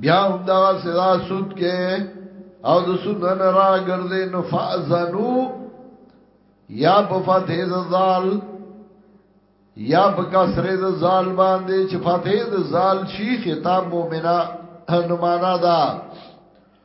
بیا هم دا سزا سود کې او د سود نه را ګرځي نو فازنو یا په فتح زال یا په کسر زال باندې چې فتح زال شي خطاب مؤمنه نو معنا دا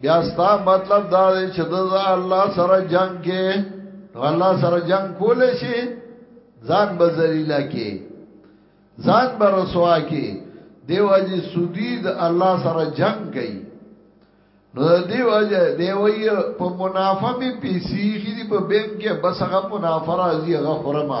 بیا ستا مطلب دا دی چې د الله سره جنگ کې الله سره جنگ کول شي ځان به ذلیل کې ځان به رسوا کې دیو اجي سودی د الله سره جنگ کوي نو دیو اجي دیو یې په منافع می پیسې خې په بینک کې بس هغه منافع راځي هغه خرمه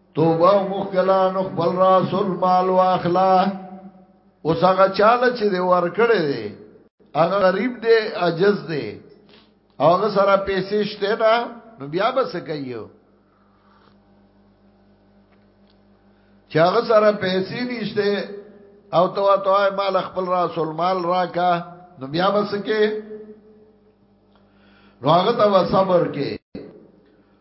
توبه مخکلا نو خپل رسول مال واخلا اوس هغه چاله چې دی ور کړی دی هغه غریب دی عجز دی هغه سره پیسې شته نه نو بیا به څه کوي چې هغه سره پیسې نشته او تو تو مال خپل رسول مال راکا نو بیا به څه کوي نو هغه ته صبر کې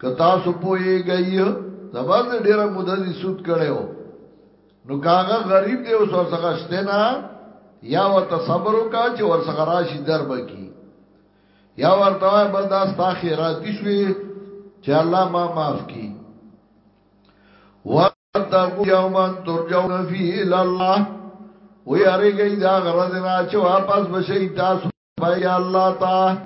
که تاسو پوهیږئ زبر دې ډیره مدد دي سود کړو نو کاغه غریب دی اوس ورڅخه شته نه یا ورته صبر وکا چې ورڅخه راشي درب کی یا ورته وای بس دا ستا خیراتی شوی چې الله ما معاف کی واتقوا یوما ترجون فیه الی الله وی ارګی دا غرض نه چې واپس بشی تاسو بای الله تا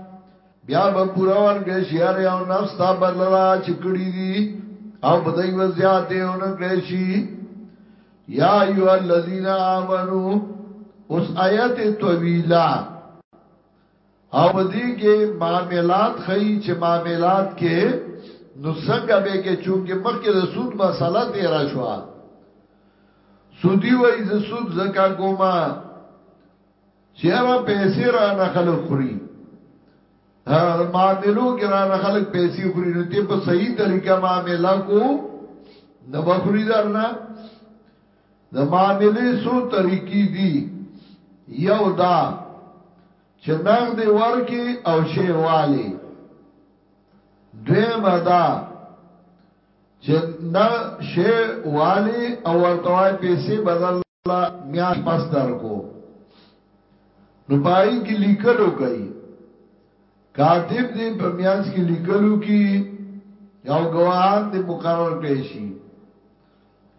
بیا به پورا ورګه شیار او نفس تا بدلا چکړی دی او بدای و زیاته اون کړشی یا ایو الذین آمنو اوس آیت طویلہ او بدی کې معاملات خی چې معاملات کې نو څنګه به کې چونګې مخکې د سود مسله تیرا شو سودی وای ز سود زکا ګوما چیرې پیسې را نه خلک خوري معاملو کې را نه خلک پیسې خوري نو ته په صحیح طریقه معاملې کو نو بخوري درنه د معاملې سو طریقې دي یو دا چې نغد ورکي او شی والي دویم دا چې نه شی والي او ورتوای پیسې بدل میاش پس درکو نو پای کې لیکلو کوي کاتب دې په میاش کې لیکلو کې یو گواهان دې مقرر کړي شي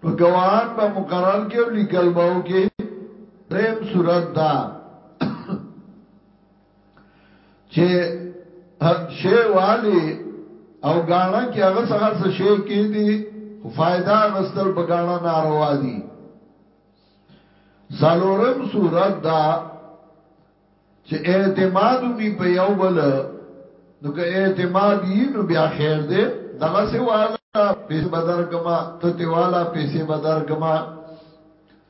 نو گواهان به مقرر کې او لیکل باو کې دیم صورت دا چې شی والی او غاڼه کې هغه څه هر څه شی کې دي فائدہ غستل په غاڼه ناروا دي سالورم صورت دا چې اعتماد می په یو بل نو که اعتماد یې نو بیا خیر دی دغه سواله پیسې بدر کما ته تیوالا پیسې بدر کما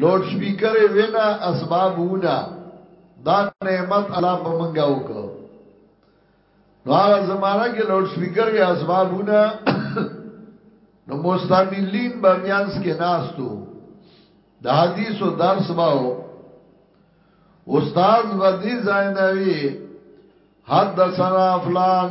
لوډ سپیکر وینا اسباب ونا دا نعمت الله په منګه وکړو نو هغه زمانہ کې لوډ سپیکر یا اسباب ونا نو مستعملین به میانس کې ناستو د حدیث او درس باو استاد ودی زاینوی حدثنا فلان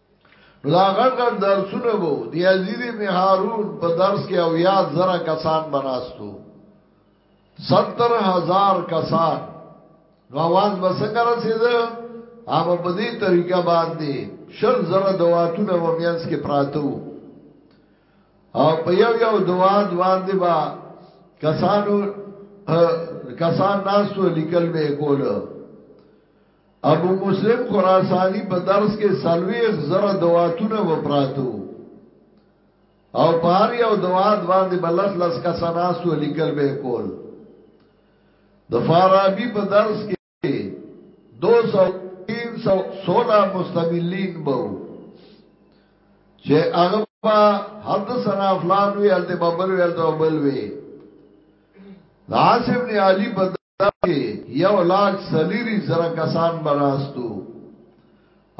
نو دا غټ غټ درسونه وو د یزید ابن هارون په درس کې او یاد زره کسان بناستو 70000 کسان نو आवाज بسنګ رسیدو اپ په دې طریقه باندې شل زره دواتونه و میانس کې پراتو او په یو یو دوات باندې با کسانو کسان ناسو لیکل به کولو ابو مسلم خراساني په درس کې څلوېښت زره دعاتونه به پراته وو او په هر یو دعات باندې به لس لس کسه ناست و لیکل به یې کول د فارابي په درس کې دو سو تین سو سوله مستملین به وو چې هغه به حدثنا فلان وی هلته به بل وی هلته به بل وی د عاصم بن علي په یو لاک سلیری زره کسان براستو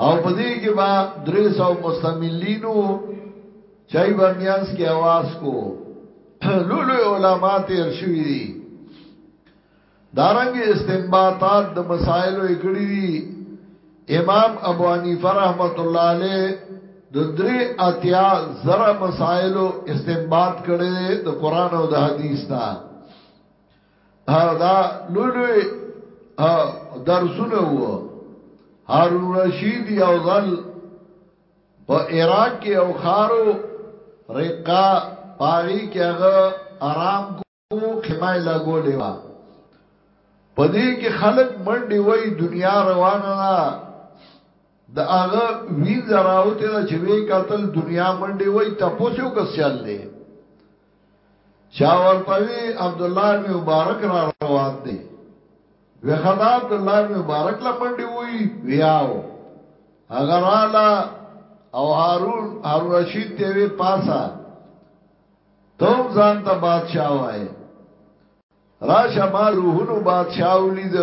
او په دې کې با 300 مستملینو چای برمیانس کې आवाज کو لولو علما تیر شوی دي دارنګ استنباطات د مسائلو اکړی دي امام ابو حنیفه رحمت الله علیه د درې اتیا زره مسائلو استنباط کړي د قران او د حدیث نه ها دا لوی لوی درسونه وو هارون رشید یو ځل په عراق کې او خارو رقا پاغي کې هغه آرام کو خمای لا ګولې وا پدې کې خلک منډي وای دنیا روانه ده د هغه وین زراوته چې وی قتل دنیا منډي وای تاسو کو سیال دی چا ورته وی عبد الله ابن مبارک را روان دی وی خدا عبد الله ابن مبارک لمنډي وی ویاو اگر اعلی او هارون هارون رشید ته وی پاسا توم ځان ته بادشاہ وای راشه ما روحونو بادشاہ ولید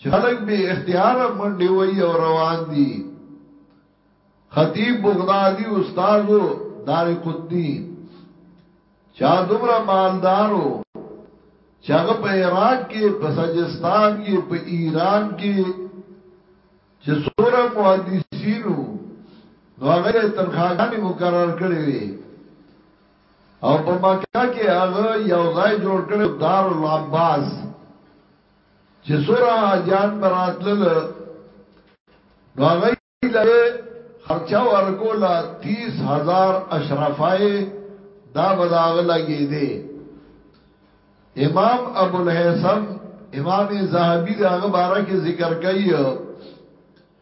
چې خلک به اختیار منډي وای او روان دي خطیب بغدادي استادو دار قطنی چا دومره مالدارو چاغه په عراق کې په سجستان کې په ایران کې چې سوره محدثینو نو هغه تنخواګانی مقرر کړی وي او په مکه کې هغه یو ځای جوړ کړو دار العباس چې سورا جان براتل نو هغه له خرچا ورکولا 30000 اشرفای دا بداغ لګی دی امام ابو الحسن امام زاهبی داغه بارے کې ذکر کوي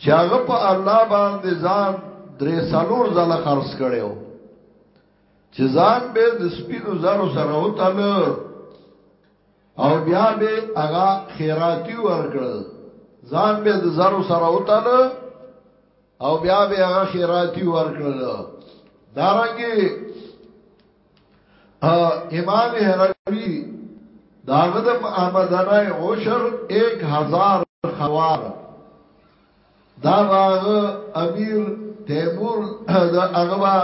چې هغه په الله باندې ځان درې سالور زله خرڅ کړو چې ځان به د سپینو زرو سره وتل او بیا به هغه خیراتی ورکړل ځان به د زرو سره وتل او بیا به هغه خیراتی ورکړل دارنګي امام هروی داغه د آمدنای عشر 1000 خوار دا باغ امیر تیمور د اغوا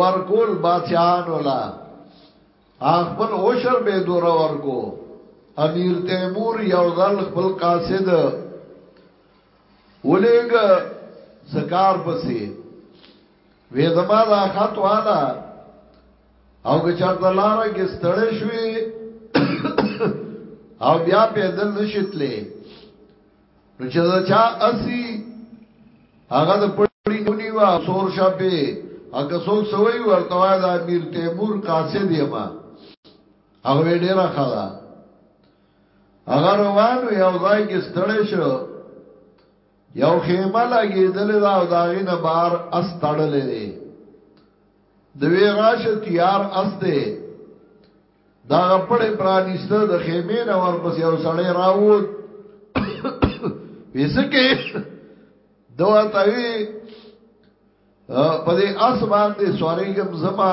ورکول بادشاہان ولا خپل عشر به دور ورکو امیر تیمور یو ځل خپل قاصد ولېګ زکار پسې وې زما دا خط والا او که چرته لار کې ستړې شوې او بیا پیدل نشتلې نو چې دا چا اسی هغه د پړی نونی وا سور شپه هغه څوک سوی ورته وای دا امیر تیمور قاصد یما هغه ډیره خلا هغه روان وی او ځای کې ستړې شو یو خیمه لګېدلې ده او دا غینه بار اس تړلې دی دوی راشه تیار اس دی دا غپړې پرانیسته د خیمه نه ورپس یو سړی راووت ویسکه دوه تاوی په دې اس باندې سوارې کوم زما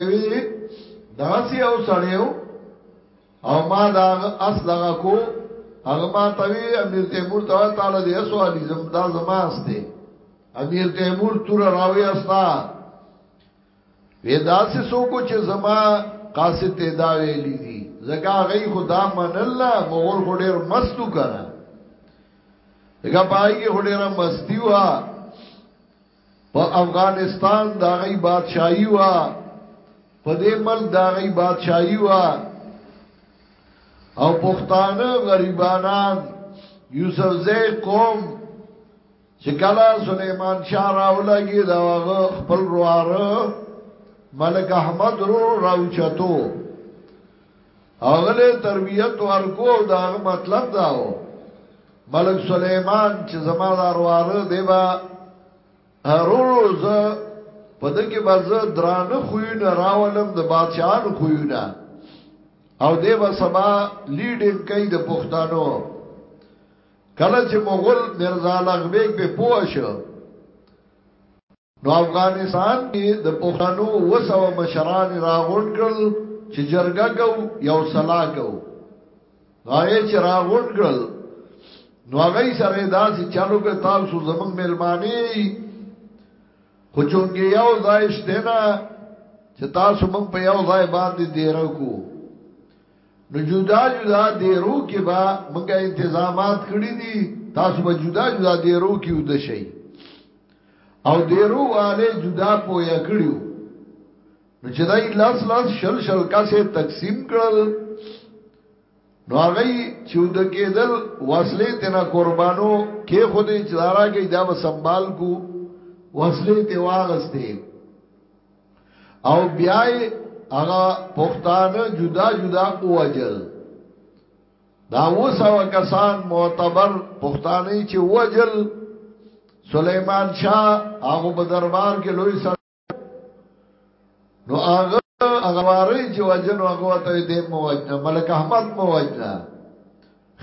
وی داسی او سړیو او ما دا اصلغه کو هغه ما توی امیر تیمور ته تعالی دې اسوالی زم دا زما استه امیر تیمور تور راوی استا وی داسی سو کو چې زما قاصد ته دا ویلی دي زګه غي خدا من الله مغول خو ډیر مستو کنه دغه پای کې هډیره مستی وا په افغانستان دا غي بادشاہي وا په دې ملک دا غي بادشاہي وا او پښتانه غریبانان یوسف زی قوم چې کله سليمان شاه راولګي دا هغه خپل رواره ملک احمد رو راوچتو هغه له تربیت ورکو دا مطلب داو ملک سلیمان چې زما دارواره دی با هرورو ز په دکې باز درانه خوینه راولم د بادشاہانو خوینه او دی با سبا لیډینګ کوي د پښتنو کله چې مغول مرزا لغبیک به پوه شو نو افغانستان کې د پښتنو وسو مشران راغون کړل چې جرګه کو یو صلاح کو غای چې راغون کړل نو هغه سره داسې چالو کې تاسو زمنګ ملمانی خو چونګي یو ځای شته نه چې تاسو موږ په یو ځای باندې دیره کو نو جدا جدا دیرو کې با موږ انتظامات کړی دي تاسو به جدا جدا دیرو کې ود شئ او دیرو والے جدا پویا کړیو نو چې دای لاس لاس شل شل کاسه تقسیم کړل نو هغه چې د کېدل وسلې تینا قربانو کې خود یې چلارا کې دا به سنبال کو وسلې ته واغسته او بیا هغه پښتانه جدا جدا اوجل دا وسو کسان معتبر پښتانه چې وجل سليمان شاه هغه په دربار کې لوی سر نو هغه هغه واره چې وجنو هغه ته دې مو وجنه ملک احمد مو وجنه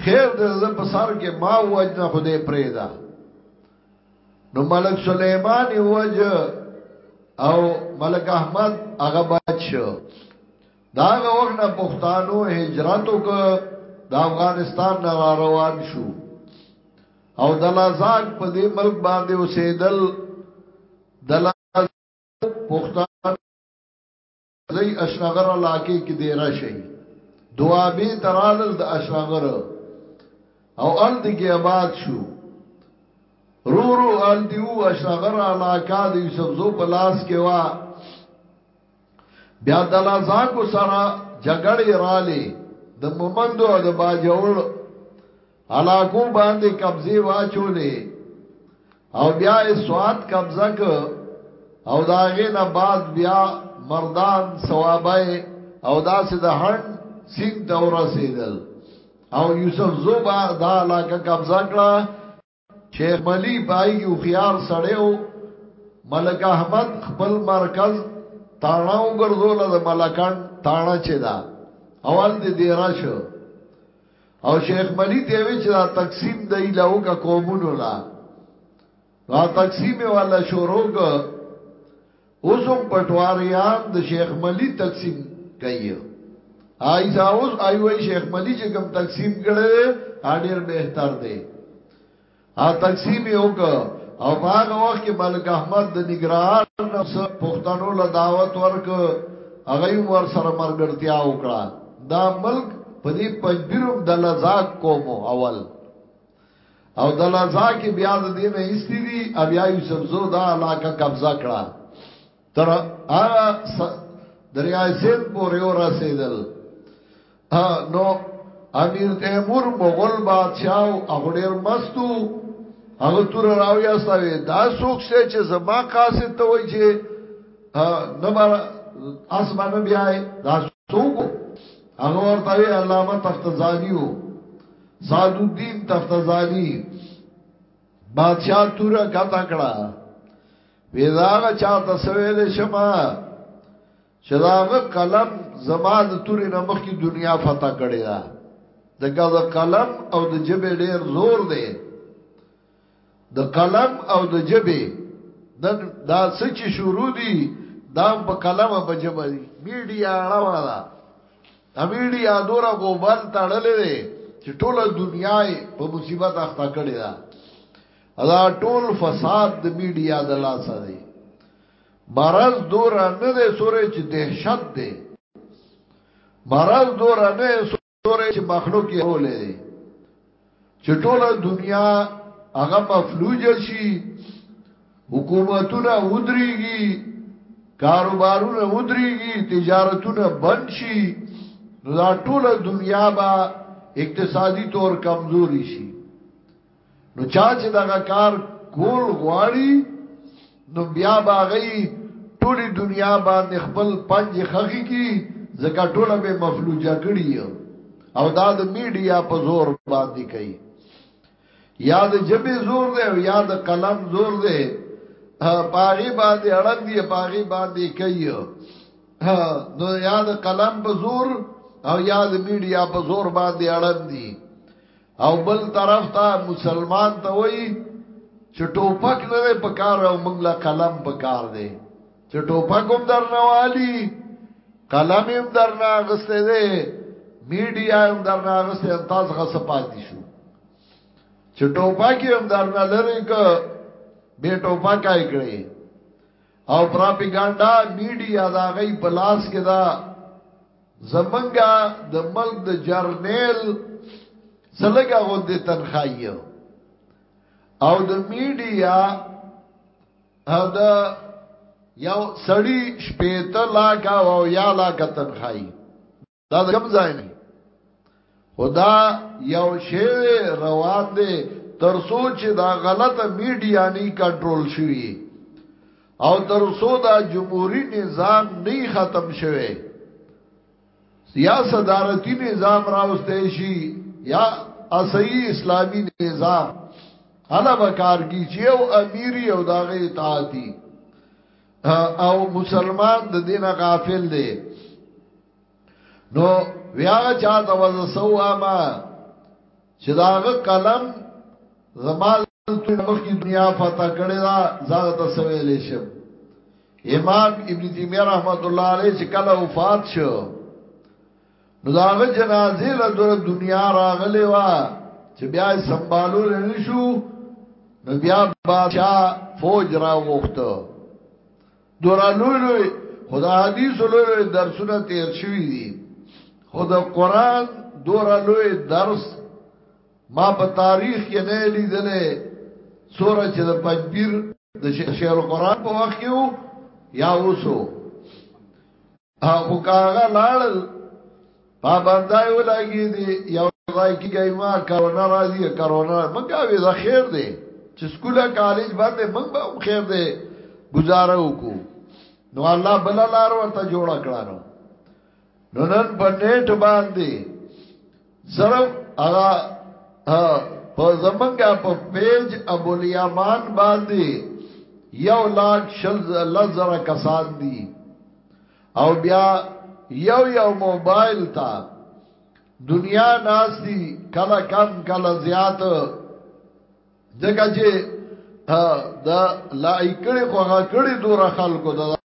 خیر دې زه په سر کې ما وجنه خو دې پرېدا نو ملک سليمان وجه او ملک احمد هغه بچو دا وخت نه پښتانو هجرت وک د افغانستان نه را روان شو او د لازاک په دې ملک باندې اوسېدل د لازاک پښتانو زي اشغر علاقې کې دی راشي دوابه ترالل د اشغر او ال دګي آباد شو رو رو ال دیو اشغر علاقہ د یوسفزو په لاس کې وا بیا د لازاکو سره جګړې رالې د مومندو او د باجوړ علاقو باندې قبضه واچولې او بیا یې سواد قبضه ک او داغه نه بعد بیا مردان ثوابه او داسې د هن سین تور رسیدل او یوسف زوبا دا علاقه قبضه کړه شیخ ملی بای یو خيار سړیو ملک احمد خپل مرکز تاڼاو ګرځول د ملکان تاڼا چې دا اول دې دیرا شو او شیخ ملی ته وی چې دا تقسیم د ایلو کا قومونو لا دا تقسیم ولا شروع کو اوس هم پټواریان د شیخ ملي تقسیم کوي آی زاوس آی وای شیخ ملي چې کوم تقسیم کړي اډیر بهتر دی ا تقسیم یو ک او هغه وخت کې ملک احمد د نگران نفس پښتنو له دعوت ورک هغه ور سره مرګرتیا وکړه دا ملک په دې پنځبیرم د لزاق کومو اول او د لزا کې بیا د دین ایستی دي او بیا یوسف زو دا علاقه قبضه کړه تر هغه دریای سید پورې ورسېدل نو امیر تیمور مغول بادشاہ او ډیر مستو هغه تور راوي استوي دا څوک سه چې زما قاصد ته وای چې نه بار اسمان بیا دا څوک هغه ورته علامه تختزانی وو زال الدین تفتزانی بادشاہ تور کتا کړه ویداغه چاته سویل شما چې داغه قلم زما د تورې نمخ کی دنیا فتح کړی دا دغه قلم او د جبه ډیر زور دی د قلم او د جبه نن دا سچ شروع دي دا په قلم او په جبه دي میډیا اړه ده دا میډیا دوره غوبل تړلې ده چې ټوله دنیا په مصیبت اخته کړې ده دا ټول فساد د میډیا د لاسه دی مرض دوره نه ده سورې چې دهشت ده مرض دوره نه تورې چې مخلوق یې ولې دي چې ټوله دنیا هغه مفلوج شي حکومتونه ودرېږي کاروبارونه ودرېږي تجارتونه بند شي نو دا ټوله دنیا به اقتصادي طور کمزوري شي نو چا چې دغه کار کول غواړي نو بیا باغی ټولی دنیا باندې خپل پنج خخی کی زکه ټوله به مفلوجه کړی او دا د میډیا په زور باندې کوي یا د جبه زور دی او یا د قلم زور دی پاغي باندې اړم دی پاغي باندې کوي نو یا د قلم په زور او یا د میډیا په زور باندې اړم دی او بل طرف ته مسلمان ته وایي چې ټوپک نه دی په کار او موږ له قلم په کار دی چې ټوپک هم درنه والی قلم هم درنه اغسته دی میډیا هم درنه اغسته انتاز غصه پاتې شو چې ټوپک هم درنه لری که به ټوپک آی کړی او پراپیګاندا میډیا دا غي بلاس کې دا زمنګا د ملک د جرنیل سلګه غوندې تنخای او د میډیا دا یو سړی شپېته لاکه او یا لاکه تنخای دا کوم ځای نه خدا یو شی روان دی تر سوچ دا غلطه میډیا نه کنټرول شوی او تر سو دا جمهوریت نظام نه ختم شوی یا صدارتی نظام راوسته شي یا اصحی اسلامی نظام حالا بکار کی چې او امیری او داغه اطاعتی او مسلمان د دینه غافل دی نو بیا چاته وځو اما چې داغه قلم زمال تو مخ کی دنیا فتح کړی دا زړه ته سویلې شم امام ابن تیمیه رحمت الله علیه چې کله وفات شو نو داغه جنازې له دور دنیا راغلې وا چې بیا یې سمبالو لنی شو نو بیا بادشاہ فوج را وخته دورا لوی لوی خدا حدیث لوی لوی درسونه تیر شوی دي خدا قران دورا لوی درس ما په تاریخ کې نه لیدلې سوره چې د پنځبیر د شیخ القران په وخت کې یا اوسو او کاغه لاړل پابندای ولګي دي یو ځای کې گئی ما کرونا راځي کرونا منګه وی دا خیر دی چې سکوله کالج باندې منګ به خیر دی گزاره وکړو نو الله بل لار ورته جوړ کړانو نو نن په نیټ باندې صرف هغه په زمنګا په پیج ابو الیامان باندې یو لاک شل لزر کسان دي او بیا یو یو موبایل تا دنیا ناس دي کله کم کله زیات دغه چې دا لایکړي خوغه کړي دور خلکو دا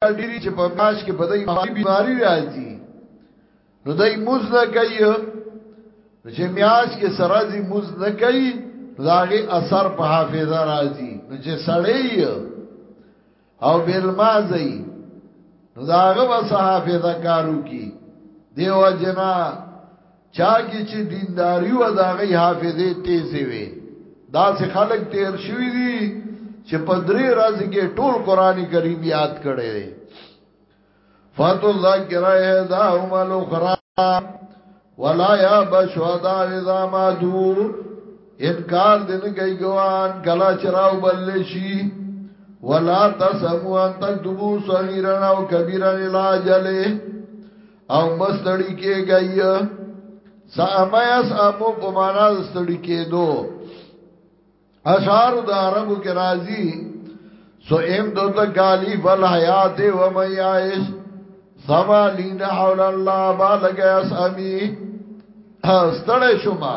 ډیری چې په ماش کې په دای بیماری راځي نو دای موز نه کوي نو چې میاش کې سره دي موز نه کوي داغي اثر په حافظه راځي نو چې سړی او بیلمازي نو داغه به حافظه کارو کی دیو جنا چا کې چې دینداری او داغي حافظه تیزه وي دا سه خلق تیر شوی دي چې په درې راز کې ټول قران کریم یاد کړي دي فاتو ذکر دا هم الاخرى ولا یا بشهدا اذا ما دور انکار دین گئی گوان کلا چراو بل شي ولا تسمو ان تکتبو صغیرن او کبیرن الاجله او مستړی کېږي سامیاس امو په معنا ستړي کېدو اشعار د عربو کې راځي سو ایم دو تا گالی فل حیات و میائش سوالین حول اللہ بالگیس امی ستڑے شما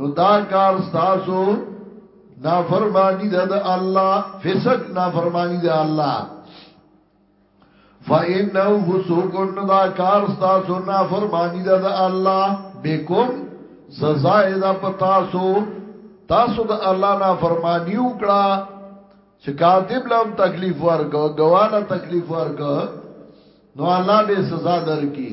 نو دا کار تاسو نافرمانی ده د الله فسق نافرمانی ده الله فإنه فسوق دا کار تاسو نافرمانی ده د الله بكم سزا ده پتاسو تاسو د الله نافرمانی وکړه چې کاتب لم تکلیف ورک غواله تکلیف ورک نو الله به سزا درکې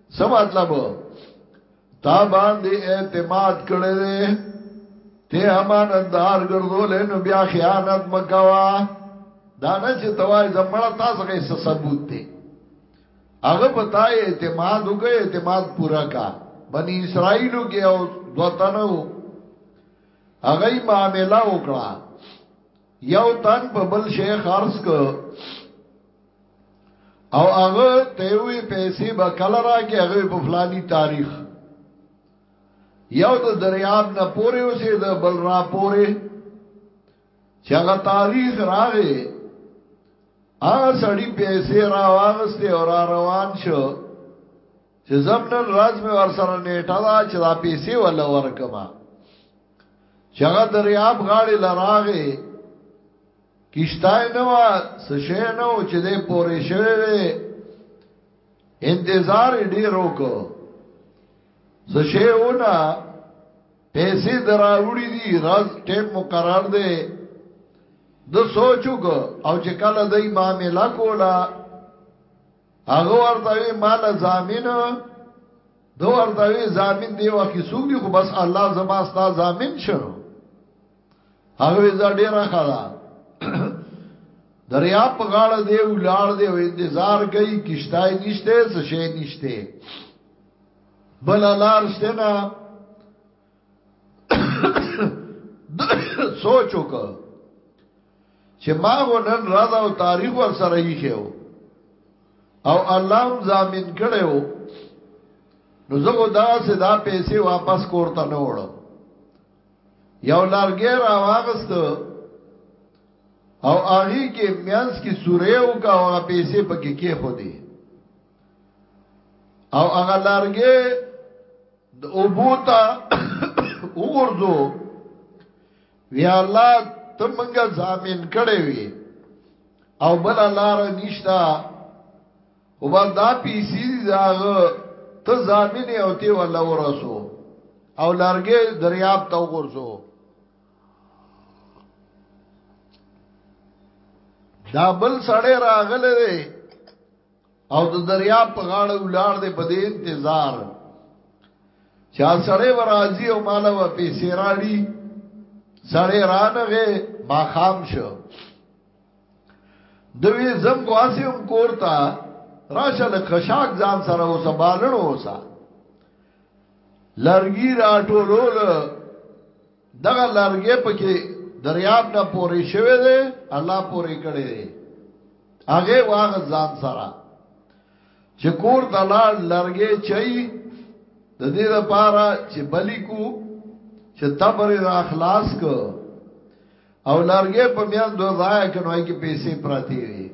څه مطلب تا باندې اعتماد کړی دی ته امانتدار ګرځولې نو بیا خیانت مکوا دا نه چې توای زمړه تاسو کې څه ثبوت دی هغه پتاي اعتماد وکي اعتماد پورا کا بني اسرائيلو کې او دوتنو هغه معاملہ وکړه یو تن په بل شیخ خرص ک او هغه تیوی پیسې به کله راکې هغه په فلانی تاریخ یو د دریاب نه پورې اوسې د بل را پورې چې هغه تاریخ راغې هغه سړی پیسې را واغسته او را روان شو چې زمنن راز مې ور سره نیټه دا چې دا پیسې ولا ورکما چې هغه دریاب غاړې لراغې کشتای نه وا سشه نه و چې دې پورې شوی وي انتظار ډیر وکړو سشه ونه پیسې دراوړي دي راز ټیم مقرر دی د سوچو کو او چې کله دای معاملې کولا هغه ورته وی مال زامن دو ورته وی زامن دی وکی سوګ دی خو بس الله زما ستا زامن شنو هغه ویزا ډیره خلا دریا په غاړه دی ولار دی او انتظار کوي کشتای نشته څه شي نشته بل لار شته نه سوچ وکړه چې ما غو نن راز او تاریخ ور سره یې خو او الله هم ضامن کړو نو زه دا سه دا پیسې واپس کوړته نه وړم یو لرګی را واغست او هغه کې میانس کې سورې او کا او پیسې پکې کې خو دی او هغه لرګی د اوبوتا وګورځو وی الله ته منګه ضامن کړي وي او بل لار نشتا خو بس دا پیسې دي دا ته ضامن او ته ولا ورسو او لارګې دریاب ته وګورځو دا بل سړی راغله دی او د دریاب په غاړه ولار دی په دې انتظار چا سړی ورازي او مال و پیسې راړي سړی رانغه ما خام شو دوی زم کو اسی هم کورتا راشه لخشاک ځان سره او سبالن اوسا لرګي را ټولول دغه لرګي پکې دریاب نه پورې شوه دی الله پورې کړی دی هغه واغ ځان سره چې کور ته لاړ لرګي چي د دې لپاره چې بلی کو چې تبر را خلاص کو او لارګې په میان دوه ځای کنو هغه کې پیسې پراتی وي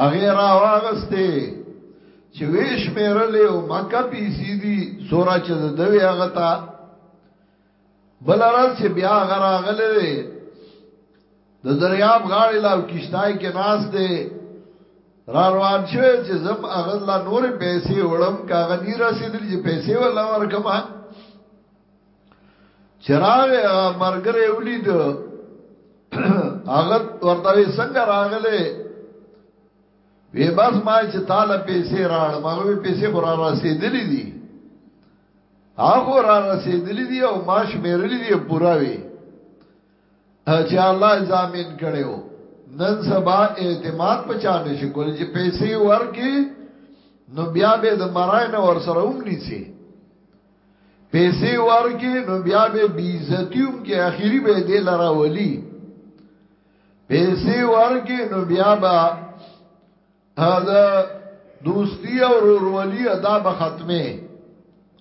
هغه را واغسته چې ویش مېرلې او مکه پیسې دي سورا چې د دوی هغه تا بل راز چې بیا غراغلې د دریاب غاړې لاو کیشتای کې ناس دي را روان شوی چې زم اغل لا نور پیسې وړم کاغه نی رسیدل چې پیسې ولا ورکما چراغ مرګره ولید هغه ورته څنګه راغله وی بس ما چې طالب پیسې راړ مغوی پیسې خورا رسیدلې دي هغه را رسیدلې دي او ما شمیرلې دي پورا وی چې الله ضامن کړو نن سبا اعتماد پچا نشي کول چې پیسې ورکي نو بیا به د مرای نه ور سره هم نیسی پیسې ورکې نو بیا به بیزتیوم کې اخیری به دې لرا ولی پیسې ورکې نو بیا به دا دوستی او ورورولي ادا به ختمه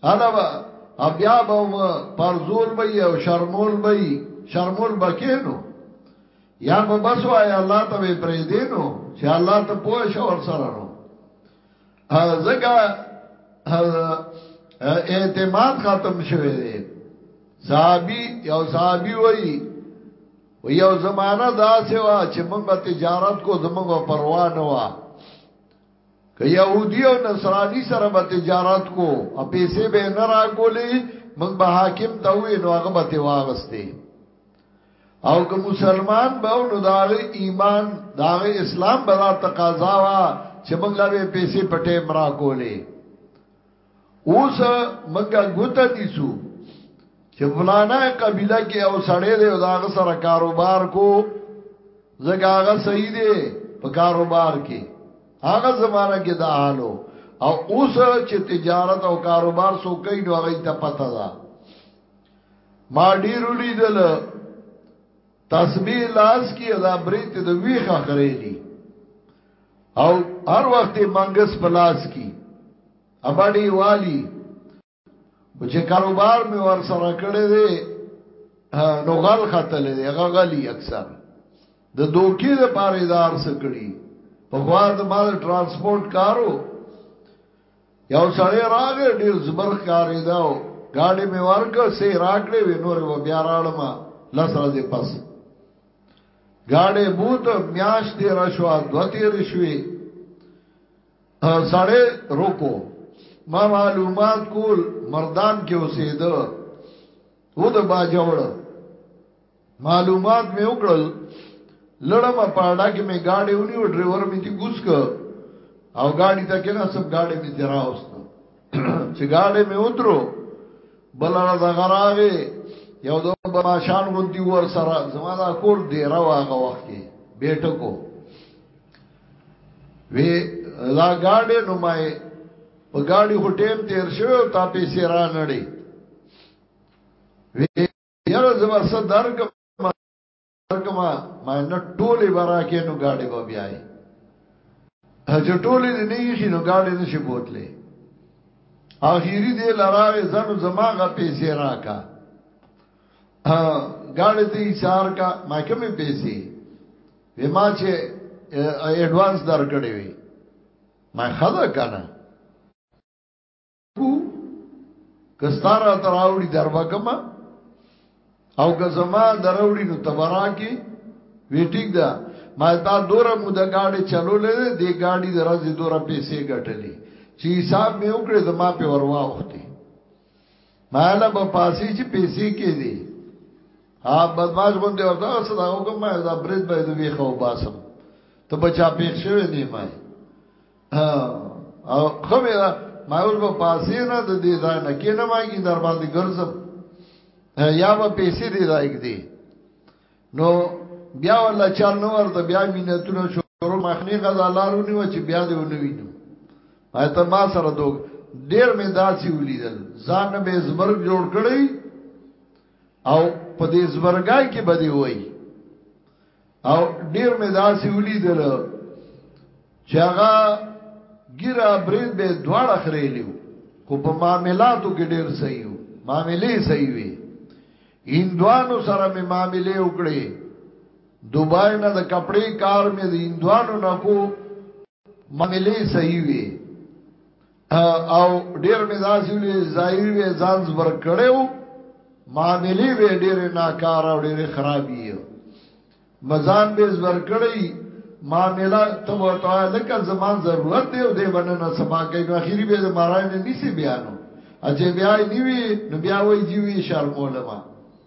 علاوه بیا به پرزول به او شرمول به شرمول بکینو یا به بس وای الله ته پرې دینو چې الله ته پوه شو ور سره نو زګه اعتماد ختم شوه دی صحابي یو صحابي وای و یو زمانہ دا سوا چې موږ به تجارت کو زموږ پروا نه وا که يهودي او نصراني سره به تجارت کو او پیسې به نه راکولې موږ به حاکم ته وې نو هغه به ته واغستې او که مسلمان به نو داغه ایمان داغه اسلام به دا تقاضا وا چې موږ لا به پیسې پټې مرا کولې اوس منګه ګوته نیسو چې فلانه قبيله کې او سړې دی او داغه سره کاروبار کو زګاغه صحیح دی په کاروبار کې هغه زمانہ کې دا حالو او اوس چې تجارت او کاروبار سو کوي نو هغه ته پته ده ما ډیر لیدل تسبیح لاس کی ادا بریت د ویخ اخریلی او هر وخت منګس په لاس کی اباډي والی چې کاروبار می ور سره کړی دی نو غل خطل دی هغه غلی اکثر د دوکې د پاریدار سکړي په خوا د مال ترانسپورت کارو یو سړی راغی ډیر زبر ښکارې داو گاډی می ورک سه راکړې وې نور و بیا راړم لس ورځې پس گاډی بوت میاش دی را شو دو تیر شوې سړی روکو ما معلومات کول مردان کې اوسېده و د باجوړ معلومات مې وکړل لړم په اړه کې مې گاډي ونی او ډرایور مې دي ګوس ک او گاډي ته کې نه سب گاډي مې تیرا اوست چې گاډي مې ودرو بلړه د غراغه یو دو بماشان غوندي ور سره زما دا کور دی را واغه وخت کې بیٹه کو وی دا گاډي نو مې په گاډي هټیم تیر شوی او تا پیسې را نړی وی یاره زما سره درک درکما ما نه ټوله برا کې نو گاډي به بیاي چې ټوله دې نه یې نو گاډي نشي بوتلې اخیری دې لراوي زنو زماغه پیسې راکا ها گاډي دې چار کا ما کومې پیسې به ما چې اډوانس درکړې وي ما خدا کنه کو کستاره تراوړي دربکما او که زما دروړي نو تبرا کې وی ټیک ده ما تا دوره موده گاډي چلولې دې گاډي درځي دوره پیسې ګټلې چې حساب مې وکړې زما په وروا وختي مالا په پاسې چې پیسې کې دي ها بدمعاش باندې ورته څه دا وکم ما دا برید به دې خو باسم ته بچا پېښ شوی نه مای او خمه دا ما اوس په پاسې نه د دې ځای نه کې نه ماګي در باندې ګرځم یا به پیسې دې راګ دي نو بیا ولا چل نو ورته بیا مينتونه شروع مخني غزا لارونی و چې بیا دې ونوي نو آیت ما سره دوه ډیر مې داسي ولیدل ځان به زبرګ جوړ کړی او په دې زبرګای کې بده وای او ډیر مې داسې ولیدل چې هغه ګیرا برید به دواړه خریلیو خو په معاملاتو کې ډیر صحیح وو معاملې صحیح وي هندوانو سره مې معاملې وکړې دوبای نه د کپڑے کار مې د هندوانو نه کو معاملې صحیح وي او ډیر مزاجي وي ظاهر وي ځان زبر کړو معاملې به ډیر ناکار او ډیر خرابي مزان به زبر کړی معاملہ ته وته لکه زمان ضرورت دی او دې باندې نه سبا کوي نو اخیری به مارای نه نیسی بیانو اجه بیا نیوی نو بیا وای جیوی شرمولما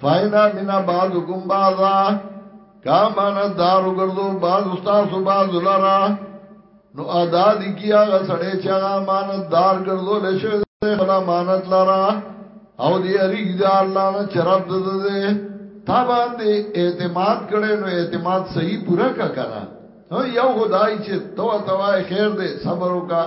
فاینا منا بعضکم بعضا کامانا دارو گردو بعض استاسو بعض لرا نو ادا دی کی آغا سڑے چی آغا مانت دار گردو لشو دے خلا مانت لرا او دی اریگ دی اللہ نا چرب دد دے تا باندې اعتماد کړي نو اعتماد صحیح پورا کا کنه نو یو خدای چې تو توای خیر دې صبر وکړه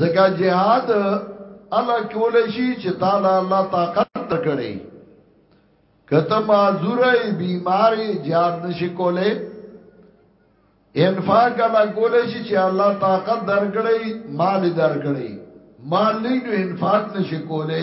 زکا جهاد الله کول شي چې تعالی الله طاقت کړي کته معذوره بیماری جهاد نشي کوله انفاق الله کول شي چې الله طاقت درکړي مال درکړي مال نه انفاق نشي کوله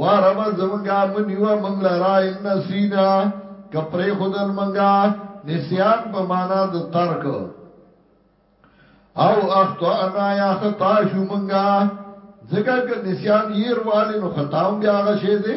وا ربه زمونږه مه نیوه مونږ لره ان نسینا که پریښودل مونږه نسیان په معنا د ترک او اخطانا یا خطا شو مونږه ځکه که نسیان یې روالې نو خطا هم بیا هغه شی دی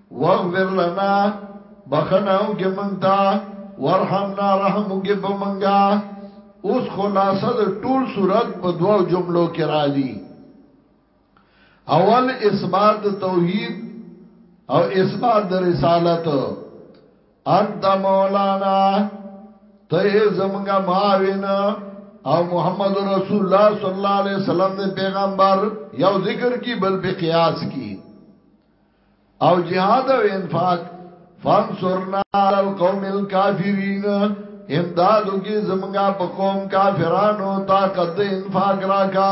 واغفر لنا بخنا او کې مونږ ته ورحمنا رحم او کې په مونږه اوس خلاصه د ټول صورت په دوو جملو کې را دي اول اثبات د توحید او اثبات د رسالت انت مولانا ته زمونږه معاون او محمد رسول الله صلی الله علیه وسلم د پیغمبر یو ذکر کی بل په قیاس کی او جهاد او انفاق فانصرنا علی القوم الكافرین امدادو کی زمنگا پا قوم کافرانو طاقت دے انفاق راکا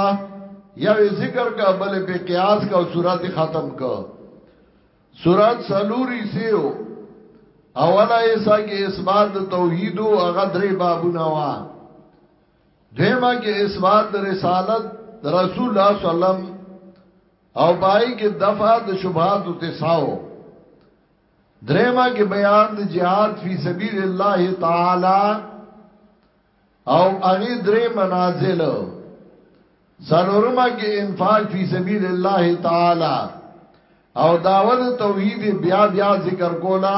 یوی ذکر کا بل پی قیاس کا صورت ختم کا صورت سلوری سیو اولا ایسا کی اثبات توحیدو اغدری بابونوا دیما کی اثبات رسالت رسول اللہ صلی اللہ علیہ وسلم او پای کې دفعه د شبهات او تساو درېما کې بیان د جهاد فی سبیل الله تعالی او هغه درې منازل سلورما کې انفاق فی سبیل الله تعالی او داوود توحید بیا بیا ذکر کولا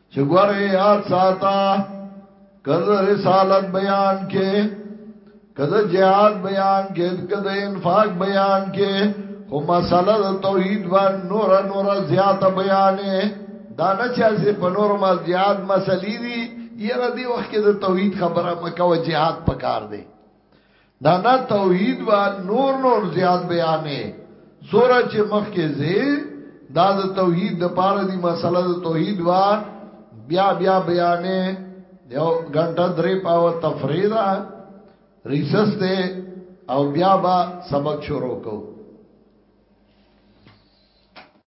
چې ګوره یاد ساته کله رسالت بیان کې کله جهاد بیان کې کله انفاق بیان کې خو مسله د توحید و نور نور زیاته بیانې دا نه چې په نور ما زیات مسلې دي یره دی وخت کې د توحید خبره مکو جهاد پکار دی دا نه توحید و نور نور زیاد بیانې سوره چې مخ کې زی دا د توحید د پاره دی مسله د توحید و بیا بیا بیانې یو غنټه درې پاو تفریدا ریسس ته او بیا با سبق شروع کوو